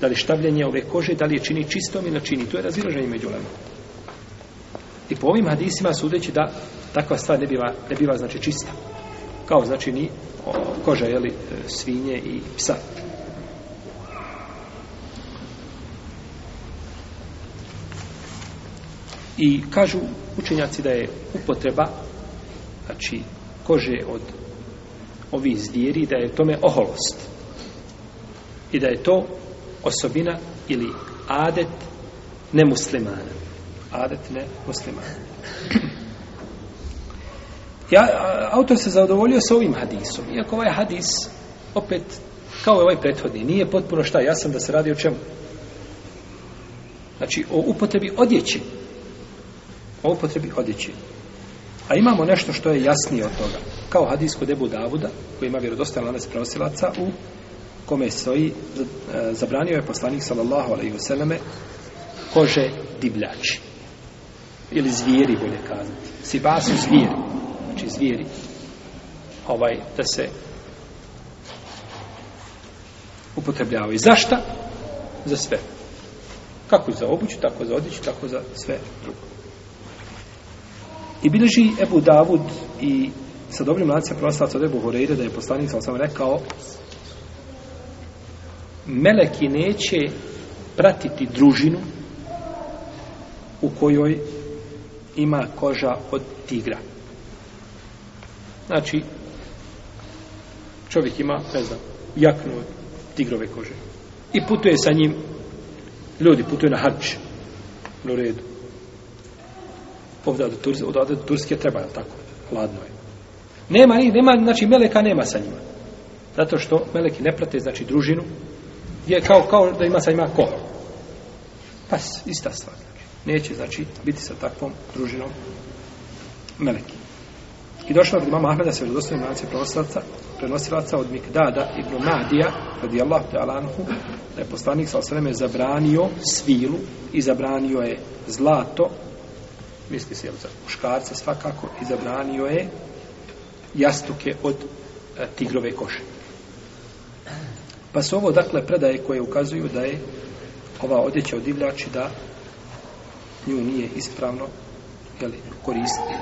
Da li štavljenje ove kože, da li je čini čistom ili čini? To je razilaženje među lema. I po ovim hadisima sudeći da takva stvar ne biva, ne biva znači čista. Kao znači ni o, koža jeli, e, svinje i psa. I kažu učenjaci da je upotreba znači kože od ovih zvijeri da je tome oholost. I da je to osobina ili adet nemuslimana. Adet ne muslimana ja, autor se zadovoljio sa ovim hadisom iako ovaj hadis opet kao ovaj prethodni nije potpuno šta jasan da se radi o čemu? Znači o upotrebi odjeće. O upotrebi odjeće. A imamo nešto što je jasnije od toga. Kao hadis kod Ebu Davuda, koji ima vjerodostajan lanac prenosilaca, u kome stoji, e, zabranio je poslanik sallallahu alaihi vseleme kože divljači. Ili zvijeri, bolje kazati. Siba su zvijeri. Znači zvijeri. Ovaj, da se upotrebljavaju. Zašta? Za sve. Kako za obuću, tako za odjeću, tako za sve drugo. I bilježi Ebu Davud i sa dobrim lancem prostavca od Ebu Horeire da je poslanik sam sam rekao Meleki neće pratiti družinu u kojoj ima koža od tigra. Znači, čovjek ima, ne znam, jaknu od tigrove kože. I putuje sa njim, ljudi putuje na hač, u redu ovdje od, Turske, od, od Turske treba, je tako? Hladno je. Nema, nema, znači meleka nema sa njima. Zato što meleki ne prate, znači družinu, je kao, kao da ima sa njima ko. Pa, ista stvar. Znači. Neće, znači, biti sa takvom družinom meleki. I došlo od imama Ahmeda se vjerodostavljaju manci prenosilaca, prenosilaca od Mikdada ibn Madija, radi Allah te Alanhu, da je poslanik sa osreme zabranio svilu i zabranio je zlato misli se za muškarce svakako i zabranio je jastuke od e, tigrove koše. Pa su ovo dakle predaje koje ukazuju da je ova odjeća od divljači da nju nije ispravno jeli, koristiti.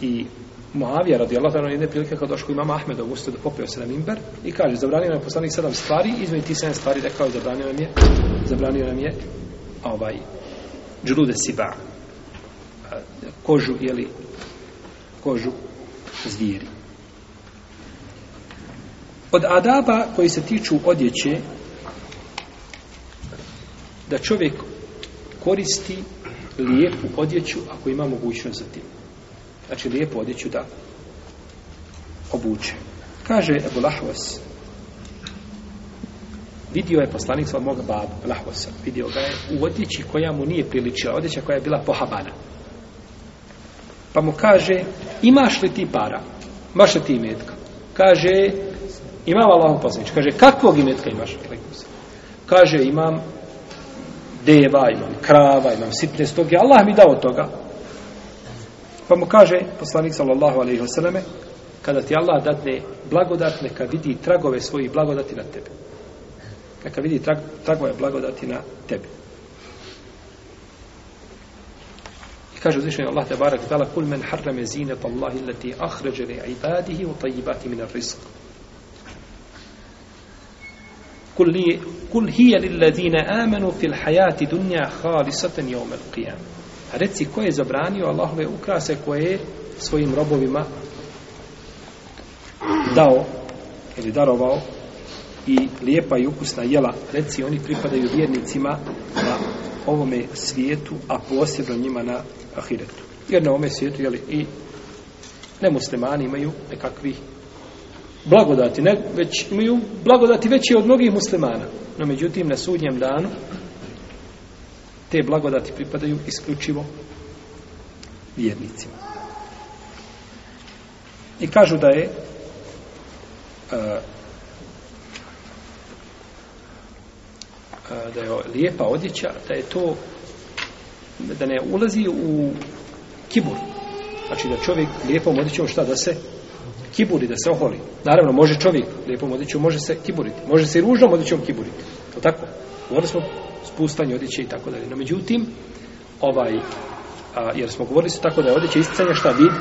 i Moavija radi Allah na jedne prilike kad došao imam Ahmeda u da popio se na mimber i kaže, zabranio nam je poslanik sedam stvari, između ti sedam stvari rekao je, zabranio nam je, zabranio nam je ovaj, džlude siba, kožu, jeli, kožu zvijeri. Od adaba koji se tiču odjeće, da čovjek koristi lijepu odjeću ako ima mogućnost za tim. Znači lijepu odjeću da obuče. Kaže Ebu Lahvas, vidio je poslanik svog mog babu, Lahvasa, vidio ga je u odjeći koja mu nije priličila, odjeća koja je bila pohabana. Pa mu kaže, imaš li ti para? Imaš li ti imetka? Kaže, imam Allahom poslanič. Kaže, kakvog imetka imaš? Kaže, imam deva, imam krava, imam sitne stoge. Allah mi dao toga. Pa mu kaže, poslanik sallallahu alaihi wasallam, kada ti Allah dadne blagodat, neka vidi tragove svojih blagodati na tebe. Neka vidi trag, tragove blagodati na tebe. Kaže uzvišeni Allah te barek tala kul men harrame zinet Allahi lati ahređe li ibadihi u tajibati min rizq kul, li, kul hije lillazine amenu fil hajati dunja halisaten jome qiyam a reci ko je zabranio Allahove ukrase koje je svojim robovima dao ili darovao i lijepa i ukusna jela? Reci oni pripadaju vjernicima na ovome svijetu a posebno njima na ahiretu. Jer na ovome svijetu, jeli, i nemuslimani imaju nekakvih blagodati, ne, već imaju blagodati veće od mnogih muslimana. No, međutim, na sudnjem danu te blagodati pripadaju isključivo vjernicima. I kažu da je uh, da je lijepa odjeća, da je to da ne ulazi u kibur. Znači da čovjek lijepom odjećom šta da se kiburi, da se oholi. Naravno, može čovjek lijepom odjećom, može se kiburiti. Može se i ružnom odjećom kiburiti. To tako? Govorili smo spustanje odjeće i tako dalje. No, međutim, ovaj, a, jer smo govorili su tako da je odjeće isticanja šta vid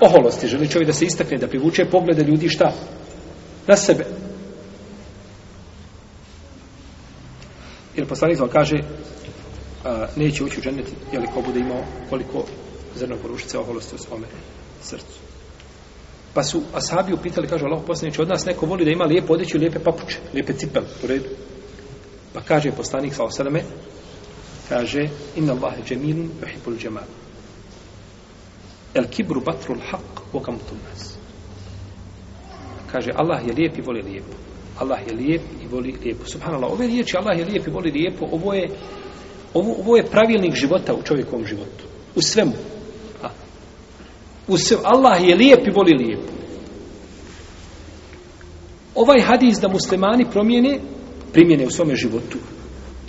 oholosti. Želi čovjek da se istakne, da privuče poglede ljudi šta? Na sebe. Jer poslanik vam kaže a, neće ući u džennet jel ko bude imao koliko zrno porušice oholosti u svome srcu. Pa su ashabi upitali, kaže Allah poslanič, od nas neko voli da ima lijepo odjeću, lijepe papuče, lijepe cipele, u redu. Pa kaže poslanik sa osadame, kaže, inna Allahe džemilun yuhibbul džemal. El kibru batrul haq vokamutul nas. Kaže, Allah je lijep i voli lijepo. Allah je lijep i voli lijepo. Subhanallah, ove riječi Allah je lijep i voli lijepo, ovo je ovo, ovo je pravilnik života u čovjekovom životu. U svemu. A. U svemu. Allah je lijep i voli lijep. Ovaj hadis da muslimani promijene, primjene u svome životu,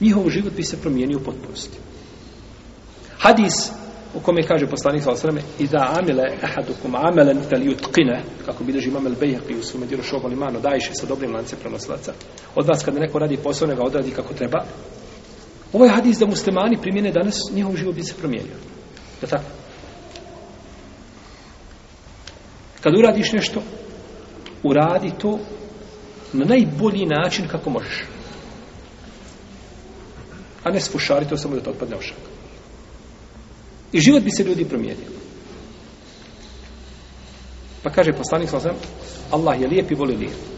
njihov život bi se promijenio u potpunosti. Hadis u kome kaže poslanik sa osreme i da amile ahadukum amelen fel jutkine, kako bilježi imam el-Bejhaqi u svome djelu šobal imano dajše sa dobrim lance prenoslaca od vas kada neko radi posao ga odradi kako treba Ovaj hadis da muslimani primjene danas, njihov život bi se promijenio. Da tako? Kad uradiš nešto, uradi to na najbolji način kako možeš. A ne sfušari to samo da te otpadne ošak. I život bi se ljudi promijenio. Pa kaže poslanik sa Allah je lijep i voli lijep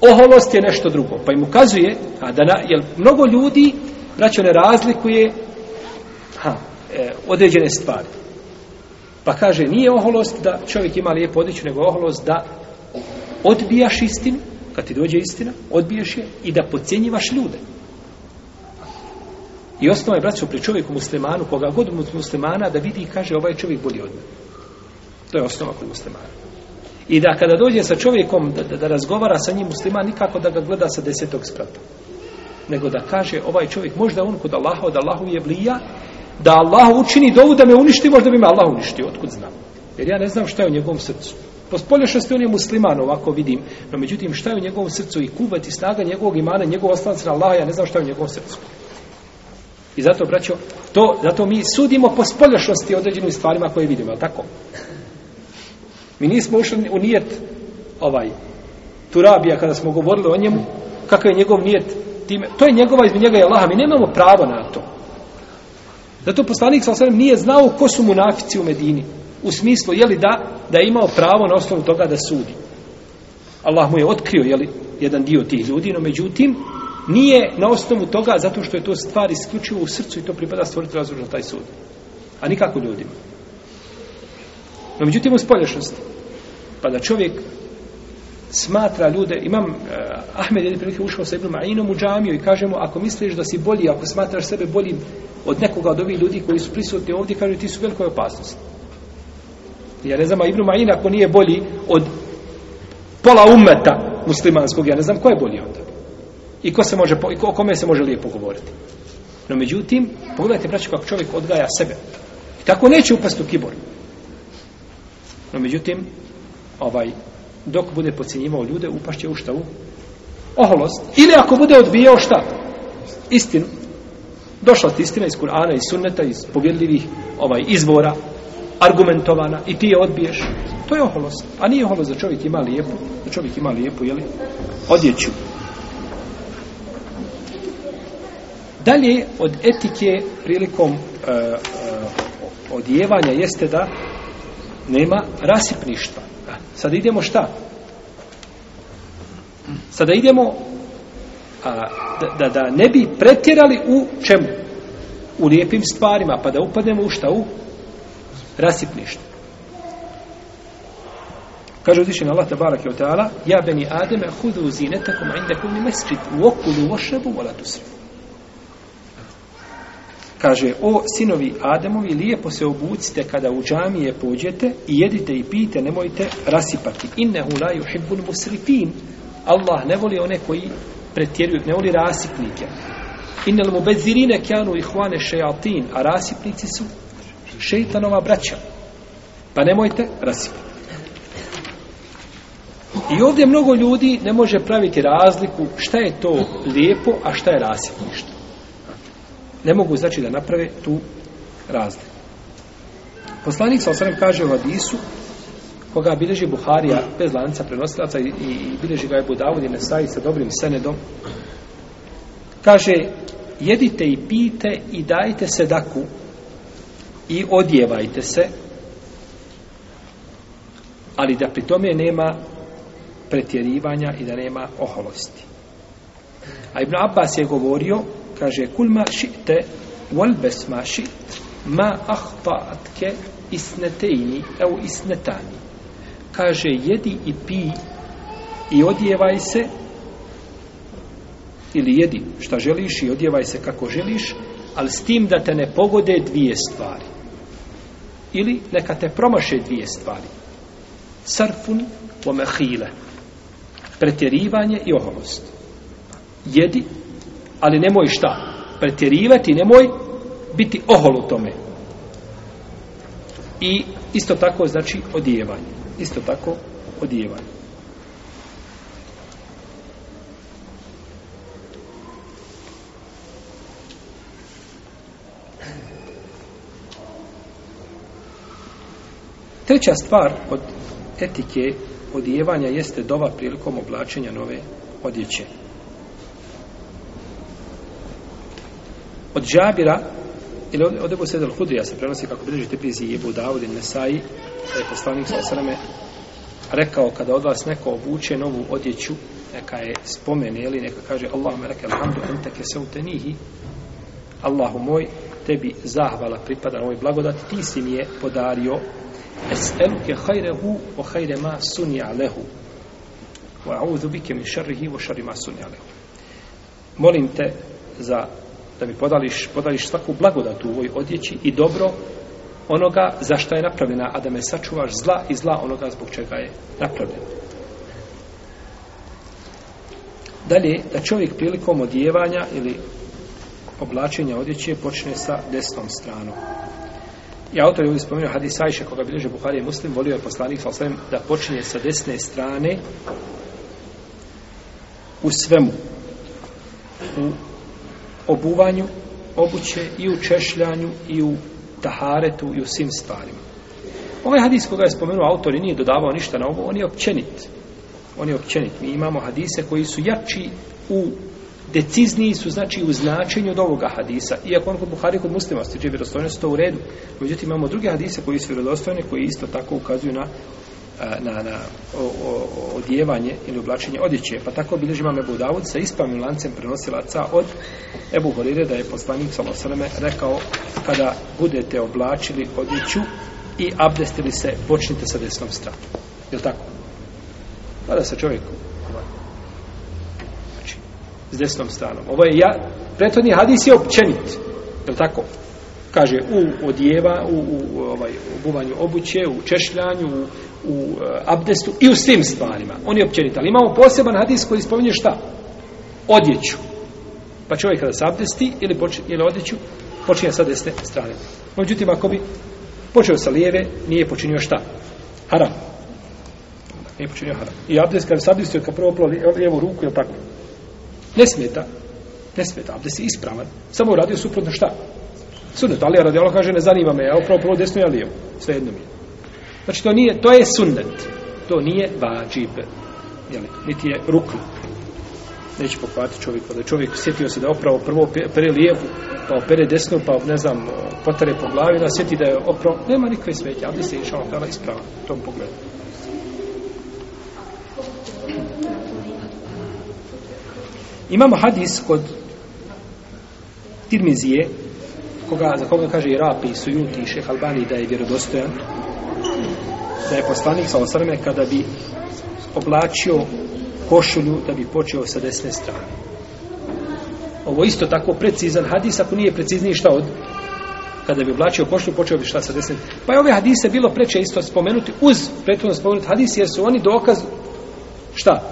oholost je nešto drugo. Pa im ukazuje, a da na, jer mnogo ljudi, braćo, ne razlikuje ha, e, određene stvari. Pa kaže, nije oholost da čovjek ima lijepo odjeću, nego oholost da odbijaš istinu, kad ti dođe istina, odbijaš je i da pocijenjivaš ljude. I osnova je, braćo, pri čovjeku muslimanu, koga god muslimana, da vidi i kaže, ovaj čovjek bolji od mene. To je osnova kod muslimana. I da kada dođe sa čovjekom da, da, da razgovara sa njim musliman, nikako da ga gleda sa desetog sprata. Nego da kaže ovaj čovjek, možda on kod Allaha, od Allahu je blija da Allah učini dovu da me uništi, možda bi me Allah uništio, otkud znam. Jer ja ne znam šta je u njegovom srcu. Po spolješnosti on je musliman, ovako vidim. No međutim, šta je u njegovom srcu i kuvat i snaga njegovog imana, njegov ostalac na Allaha, ja ne znam šta je u njegovom srcu. I zato, braćo, to, zato mi sudimo po spoljašnosti određenim stvarima koje vidimo, je tako? Mi nismo ušli u nijet ovaj Turabija kada smo govorili o njemu, kakav je njegov nijet time. To je njegova između njega i Allaha. Mi nemamo pravo na to. Zato poslanik sa osvijem nije znao ko su munafici u Medini. U smislu, jeli da, da je imao pravo na osnovu toga da sudi. Allah mu je otkrio, jeli, jedan dio tih ljudi, no međutim, nije na osnovu toga zato što je to stvar isključivo u srcu i to pripada stvoriti razlog za taj sud. A nikako ljudima. No međutim, u spolješnosti. Pa da čovjek smatra ljude, imam eh, Ahmed jedne prilike ušao sa Ibn Ma'inom u džamiju i kaže mu, ako misliš da si bolji, ako smatraš sebe boljim od nekoga od ovih ljudi koji su prisutni ovdje, kaže ti su velikoj opasnosti. Ja ne znam, a Ibn Ma'in ako nije bolji od pola umeta muslimanskog, ja ne znam ko je bolji onda. I ko se može, i ko, o kome se može lijepo govoriti. No međutim, pogledajte, braću, kako čovjek odgaja sebe. I tako neće upasti u kibor. No međutim, ovaj, dok bude pocijenjivao ljude, upašće u šta u oholost. Ili ako bude odbijao šta? Istinu. Došla ti istina iz Kur'ana, iz sunneta, iz povjedljivih ovaj, izvora, argumentovana, i ti je odbiješ. To je oholost. A nije oholost da čovjek ima lijepu, da čovjek ima lijepu, jeli, odjeću. Dalje, od etike prilikom e, e, odjevanja jeste da nema rasipništva. E, Sada idemo šta? Sada idemo a, da, da, da ne bi pretjerali u čemu? U lijepim stvarima, pa da upadnemo u šta? U rasipništvo. Kaže uzvišen Allah tabarak i otala ta'ala Ja beni Ademe hudu zinetakom inda kulni mesčit u okulu vošebu volatu tusrifu. Kaže, o sinovi Ademovi, lijepo se obucite kada u džamije pođete i jedite i pijte, nemojte rasipati. Innehu la yuhibbul musrifin. Allah ne voli one koji pretjeruju, ne voli rasipnike. Innel mu bezirine kjanu ihvane šejatin, a rasipnici su šeitanova braća. Pa nemojte rasipati. I ovdje mnogo ljudi ne može praviti razliku šta je to lijepo, a šta je rasipništvo ne mogu znači da naprave tu razliku. Poslanik sa osrem kaže u hadisu koga bilježi Buharija bez lanca prenosilaca i, i bilježi ga je Budavud i Nesaj sa dobrim senedom kaže jedite i pijte i dajte sedaku i odjevajte se ali da pri tome nema pretjerivanja i da nema oholosti. A Ibn Abbas je govorio kaže kul ma ši'te wal bes ma ši't ma ahta'atke isnetejni evo isnetani. Kaže jedi i pi i odjevaj se ili jedi šta želiš i odjevaj se kako želiš ali s tim da te ne pogode dvije stvari. Ili neka te promaše dvije stvari. Sarfun o mehile pretjerivanje i oholost. Jedi ali nemoj šta pretjerivati, nemoj biti ohol u tome. I isto tako znači odijevanje. Isto tako odijevanje. Treća stvar od etike odijevanja jeste dova prilikom oblačenja nove odjeće. Od Džabira ili od, od Ebu Sedel Hudrija se prenosi kako bilježite prizi Ebu Davud i Nesai da je poslanik sa osrame rekao kada od vas neko obuče novu odjeću neka je spomene ili neka kaže Allahumma reke alhamdu ente keseutenihi Allahu moj tebi zahvala pripada na ovoj blagodat ti si mi je podario. Es'eluke hajrehu o hajre ma sunja lehu. Wa a'udhu bike min šarrihi wa šarri ma sunja lehu. Molim te za da mi podališ, podališ svaku blagodat u ovoj odjeći i dobro onoga za što je napravljena, a da me sačuvaš zla i zla onoga zbog čega je napravljena. Dalje, da čovjek prilikom odjevanja ili oblačenja odjeće počne sa desnom stranom. I autor je ovdje spomenuo hadis Ajše, koga bilježe Buhari i Muslim, volio je poslanik sa da počinje sa desne strane u svemu. U obuvanju obuće i u češljanju i u taharetu i u svim stvarima. Ovaj hadis koga je spomenuo autor i nije dodavao ništa na ovo, on je općenit. On je općenit. Mi imamo hadise koji su jači u decizniji su znači u značenju od ovoga hadisa. Iako on kod Buhari kod muslima stiče vjerodostojnost to u redu. Međutim, imamo druge hadise koji su vjerodostojne, koji isto tako ukazuju na na, na o, o, odjevanje ili oblačenje odjeće. Pa tako bilježi imam Ebu Davud sa ispravnim lancem prenosilaca od Ebu Horire da je poslanik Salosaleme rekao kada budete oblačili odjeću i abdestili se, počnite sa desnom stranom. Je li tako? Pa da se čovjek znači, s desnom stranom. Ovo je ja, prethodni hadis je općenit. Je li tako? Kaže, u odjeva, u, u ovaj, obuvanju obuće, u češljanju, u, u e, abdestu i u svim stvarima. On je općenit. Ali imamo poseban hadis koji spominje šta? Odjeću. Pa čovjek kada se abdesti ili, počinje, ili odjeću, počinje sa desne strane. Međutim, ako bi počeo sa lijeve, nije počinio šta? Haram. Nije počinio haram. I abdest kada se abdestio, kad prvo oplo lijevu ruku, je tako? Ne smeta. Ne smeta. Abdest je ispravan. Samo uradio suprotno šta? Sunet. Ali radi Allah kaže, ne zanima me. Ja upravo prvo desno, ja lijevo. Sve jedno mi je. Znači, to nije, to je sunnet. To nije vađib. Jeli, niti je rukn. Neće pokvati čovjek. Da čovjek sjetio se da je opravo prvo pere lijevu, pa opere desnu, pa ne znam, potare po glavi, da sjeti da je opravo. Nema nikakve sveće, Ali se išao tala isprava u tom pogledu. Imamo hadis kod Tirmizije, koga, za koga kaže i Rapi, i Sujuti, i Šeh Albani, da je vjerodostojan, da je poslanik sa osrme kada bi oblačio košulju da bi počeo sa desne strane. Ovo isto tako precizan hadis, ako nije precizniji šta od kada bi oblačio košulju, počeo bi šta sa desne Pa je ove hadise bilo preče isto spomenuti uz prethodno spomenuti hadis, jer su oni dokaz šta?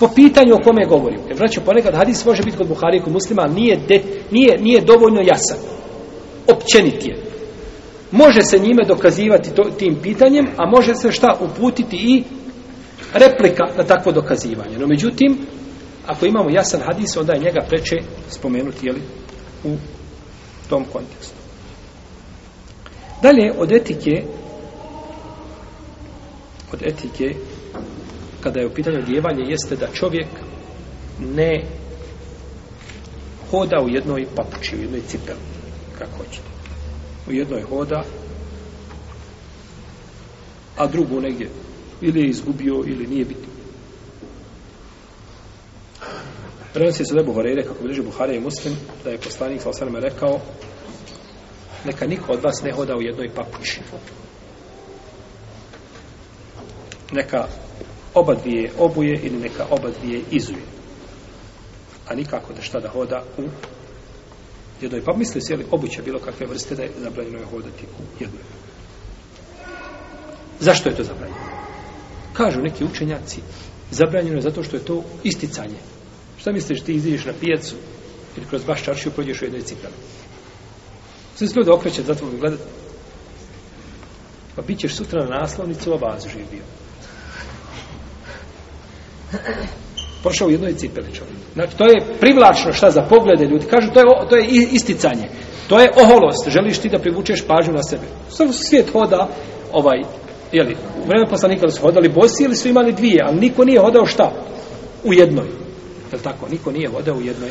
Po pitanju o kome govorim. Jer vraću, ponekad hadis može biti kod Buhari i kod muslima, ali nije, de, nije, nije dovoljno jasan. Općenit je. Može se njime dokazivati to, tim pitanjem, a može se šta uputiti i replika na takvo dokazivanje. No međutim, ako imamo jasan hadis, onda je njega preče spomenuti jeli, u tom kontekstu. Dalje, od etike od etike kada je u pitanju odjevanje jeste da čovjek ne hoda u jednoj papući, u jednoj cipeli, kako hoćete. U jednoj hoda, a drugu negdje ili je izgubio ili nije bitno. Prenosi se Lebu Horeire, kako bliže Buhari i Muslim, da je poslanik sa osaname rekao neka niko od vas ne hoda u jednoj papuči. Neka oba dvije obuje ili neka oba dvije izuje. A nikako da šta da hoda u jednoj. Pa misli se, je li obuća bilo kakve vrste da je zabranjeno je hodati u jednoj. Zašto je to zabranjeno? Kažu neki učenjaci, zabranjeno je zato što je to isticanje. Šta misliš, ti iziđeš na pijacu ili kroz baš čaršiju prođeš u jednoj cipeli? Sve se ljudi okreće zato tvojeg gledat. Pa bit ćeš sutra na naslovnicu, a bazu živ bio. Prošao u jednoj cipeli čovjek. Znači, to je privlačno šta za poglede ljudi. Kažu, to je, to je isticanje. To je oholost. Želiš ti da privučeš pažnju na sebe. Sve svijet hoda, ovaj, jeli, u vreme poslanika su hodali bosi ili su imali dvije, ali niko nije hodao šta? U jednoj. Je tako? Niko nije hodao u jednoj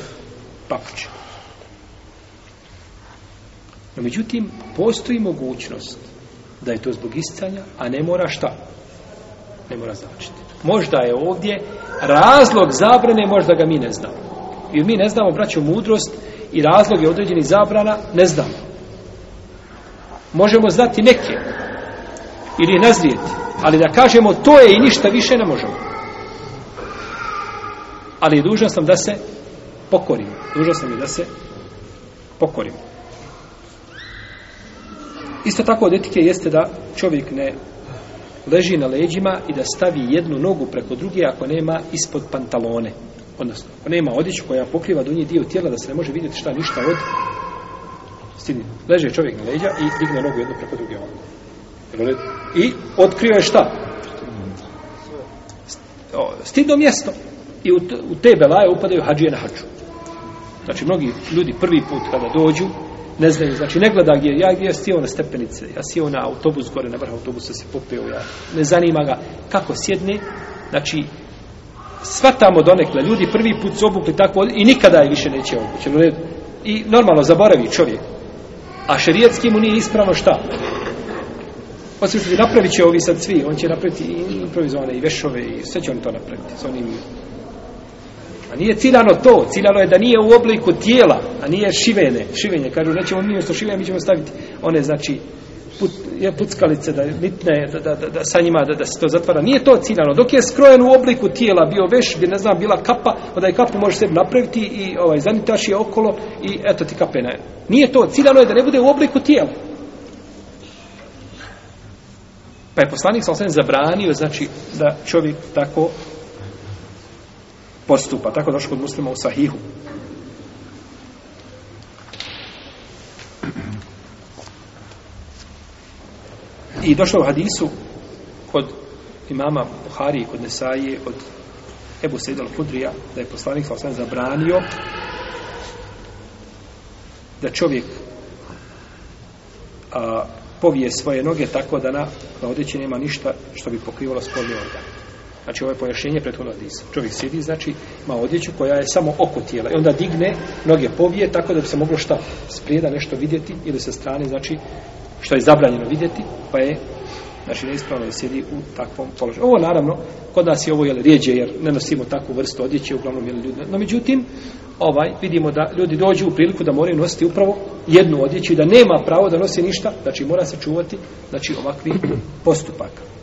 papući. No, međutim, postoji mogućnost da je to zbog isticanja, a ne mora šta? Ne mora značiti. Možda je ovdje razlog zabrane, možda ga mi ne znamo. I mi ne znamo, braćo, mudrost i razlog je određeni zabrana, ne znamo. Možemo znati neke ili nazrijeti, ali da kažemo to je i ništa više ne možemo. Ali dužan sam da se pokorim. Dužan sam da se pokorim. Isto tako od etike jeste da čovjek ne leži na leđima i da stavi jednu nogu preko druge ako nema ispod pantalone. Odnosno, ako nema odjeću koja pokriva donji dio tijela da se ne može vidjeti šta ništa od stidni. Leže čovjek na leđa i digne nogu jednu preko druge ovako. I otkrio je šta? Stidno mjesto. I u te belaje upadaju hađije na hađu. Znači, mnogi ljudi prvi put kada dođu, ne znaju, znači ne gleda gdje, ja gdje ja sjeo na stepenice, ja sjeo na autobus gore, na vrh autobusa se popeo, ja, ne zanima ga kako sjedne, znači, svatamo donekle, ljudi prvi put su obukli tako i nikada je više neće obući. I normalno zaboravi čovjek, a šerijetski mu nije ispravno šta? Osim što napravit će ovi sad svi, on će napraviti i improvizovane i vešove i sve će on to napraviti s onim A nije ciljano to, ciljano je da nije u obliku tijela, a nije šivene. Šivenje, kažu, nećemo mi umjesto šivenje, mi ćemo staviti one, znači, put, je puckalice, da nitne, da, da, da, da sa njima, da, da se to zatvara. Nije to ciljano. Dok je skrojen u obliku tijela, bio veš, bi, ne znam, bila kapa, onda je kapu može sebi napraviti i ovaj, zanitaš je okolo i eto ti kapena. Nije to, ciljano je da ne bude u obliku tijela. Pa je poslanik sam osam zabranio, znači, da čovjek tako postupa. Tako došlo kod muslima u sahihu. I došlo u hadisu kod imama Buhari i kod Nesaije od Ebu Sejid al-Fudrija da je poslanik sa osam zabranio da čovjek a, povije svoje noge tako da na, na odjeći nema ništa što bi pokrivalo spolni organ. Znači ovo je pojašnjenje prethodno hadisa. Čovjek sjedi, znači ima odjeću koja je samo oko tijela. I onda digne, noge povije tako da bi se moglo šta sprijeda nešto vidjeti ili sa strane, znači što je zabranjeno vidjeti, pa je znači neispravno da sjedi u takvom položaju. Ovo naravno, kod nas je ovo jel, rijeđe jer ne nosimo takvu vrstu odjeće, uglavnom jel, ljudi. No međutim, ovaj, vidimo da ljudi dođu u priliku da moraju nositi upravo jednu odjeću i da nema pravo da nosi ništa, znači mora se čuvati znači ovakvih postupaka.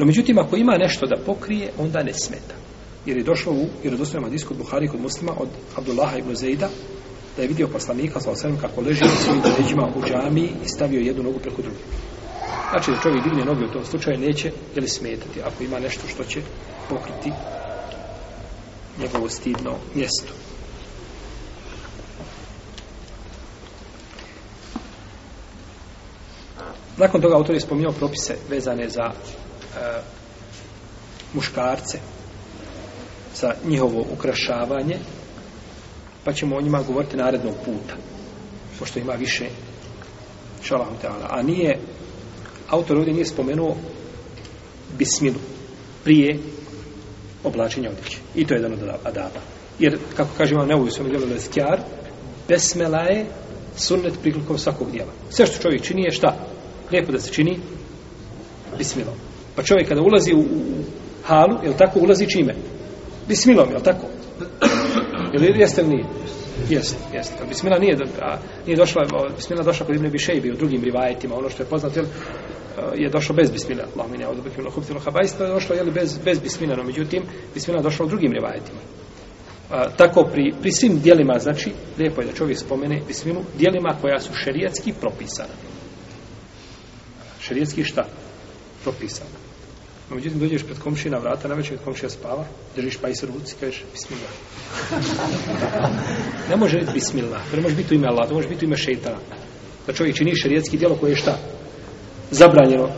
No međutim, ako ima nešto da pokrije, onda ne smeta. Jer je došlo u, jer je kod Buhari kod muslima od Abdullaha ibn Zejda, da je vidio poslanika sa osrem kako leži na svojim leđima u džami i stavio jednu nogu preko druge. Znači da čovjek digne noge u tom slučaju neće ili smetati ako ima nešto što će pokriti njegovo stidno mjesto. Nakon toga autor je spominjao propise vezane za E, muškarce za njihovo ukrašavanje pa ćemo o njima govoriti narednog puta pošto ima više šalahu teala a nije autor ovdje nije spomenuo bismilu prije oblačenja odjeće i to je jedan od adaba. Jer kako kaže imam nevoju svojom djelu leskjar besmela je sunnet prilikom svakog djela. Sve što čovjek čini je šta? Lijepo da se čini bismilom pa čovjek kada ulazi u, halu je tako ulazi čime bismilom je tako ili jeste li nije Jeste, jeste. Bismila nije, a, nije došla, bismila došla kod Ibn Bišejbi u drugim rivajetima, ono što je poznato, jel, e, je došlo bez bismila. Allah ne od ibn hubtilu habajstva, je došlo jel, bez, bez bismila, no međutim, bismila došla u drugim rivajetima. A, tako pri, pri svim dijelima, znači, lijepo je da čovjek spomene bismilu, dijelima koja su šerijatski propisana. Šerijatski šta? Propisana. No, međutim, dođeš pred komšina vrata, na večer komšija spava, držiš pa i se ruci, kažeš bismillah. ne može biti bismillah, ne može biti u ime Allah, to može biti u ime šeitana. Da čovjek čini šerijetski dijelo koje je šta? Zabranjeno.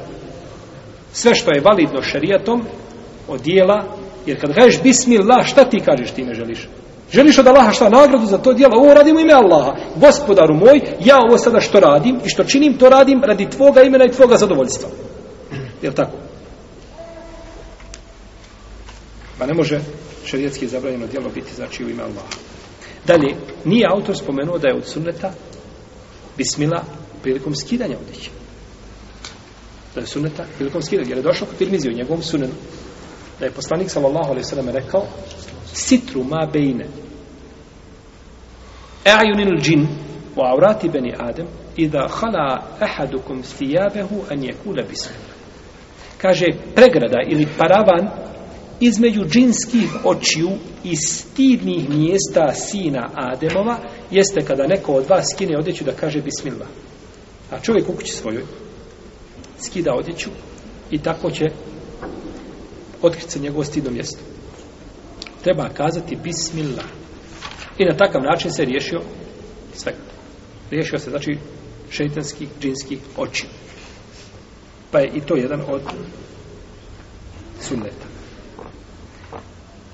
Sve što je validno šerijatom od dijela, jer kad kažeš bismillah, šta ti kažeš time želiš? Želiš od Allaha šta nagradu za to djelo? Ovo radim u ime Allaha. Gospodaru moj, ja ovo sada što radim i što činim, to radim radi tvoga imena i tvoga zadovoljstva. Jel tako? Pa ne može šarijetski zabranjeno djelo biti znači u ime Allaha. Dalje, nije autor spomenuo da je od sunneta bismila prilikom skidanja odjeće. Da je sunneta prilikom skidanja. Jer je došlo kod Tirmizi u njegovom sunenu. Da je poslanik sallallahu alaihi sallam rekao sitru ma bejne e'ajunil džin u avrati beni Adem i da hala ehadukum stijabehu an je kule bismila. Kaže pregrada ili paravan između džinskih očiju i stidnih mjesta sina Ademova jeste kada neko od vas skine odjeću da kaže bismillah. A čovjek u kući svojoj skida odjeću i tako će otkriti se njegovo stidno mjesto. Treba kazati bismillah. I na takav način se riješio sve. Riješio se, znači, šeitanskih, džinskih očiju. Pa je i to jedan od sunneta.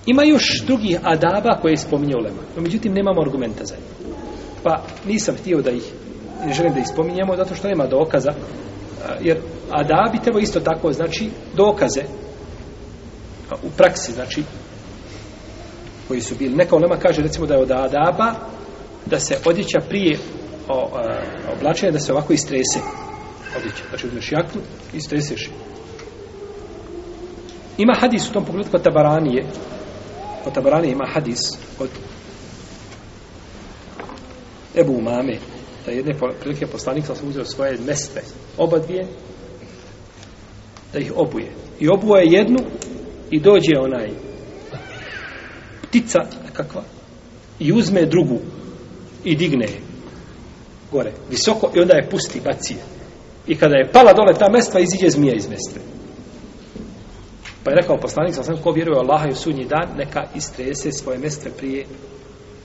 Ima još drugih adaba koje spominje ulema. No, međutim, nemamo argumenta za njih. Pa nisam htio da ih, ne želim da ih spominjemo, zato što nema dokaza. Jer adabi treba isto tako, znači, dokaze u praksi, znači, koji su bili. Neka ulema kaže, recimo, da je od adaba da se odjeća prije o, oblačenja, da se ovako istrese odjeća. Znači, uzmeš jaknu i istreseš. Ima hadis u tom pogledu kod Tabaranije. Od Tabarani ima hadis od Ebu Umame, da jedne prilike poslanik sam uzeo svoje mestve, oba dvije, da ih obuje. I obuje jednu i dođe onaj ptica kakva i uzme drugu i digne je gore, visoko i onda je pusti, baci je. I kada je pala dole ta mestva, iziđe zmija iz mestve. Pa je rekao poslanik, sam sam ko vjeruje Allaha i u sudnji dan, neka istrese svoje mestve prije,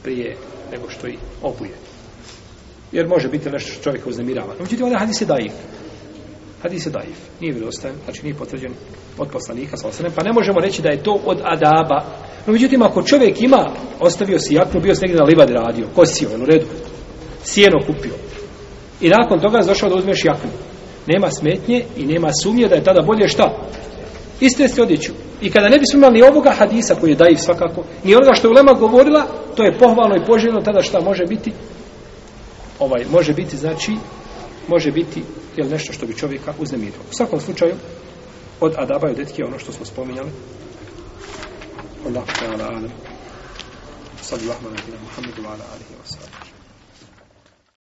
prije nego što i obuje. Jer može biti nešto što čovjeka uznemirava. No, međutim, ovdje hadis je daif. Hadis je daif. Nije vjerostajan, znači nije potvrđen od poslanika, sa osanem, pa ne možemo reći da je to od adaba. No, međutim, ako čovjek ima, ostavio si jaknu, bio se negdje na livadi radio, kosio, u redu, sjeno kupio. I nakon toga je došao da uzmeš jaknu. Nema smetnje i nema sumnje da je tada bolje šta? Iste ste odjeću. I kada ne bismo imali ovoga hadisa koji je daiv svakako, ni onoga što je Ulema govorila, to je pohvalno i poželjno tada šta može biti ovaj može biti znači može biti jel nešto što bi čovjeka uznemirilo. U svakom slučaju od adaba i detke ono što smo spominjali. Allahu ta'ala alam. Sallallahu alaihi wa sallam.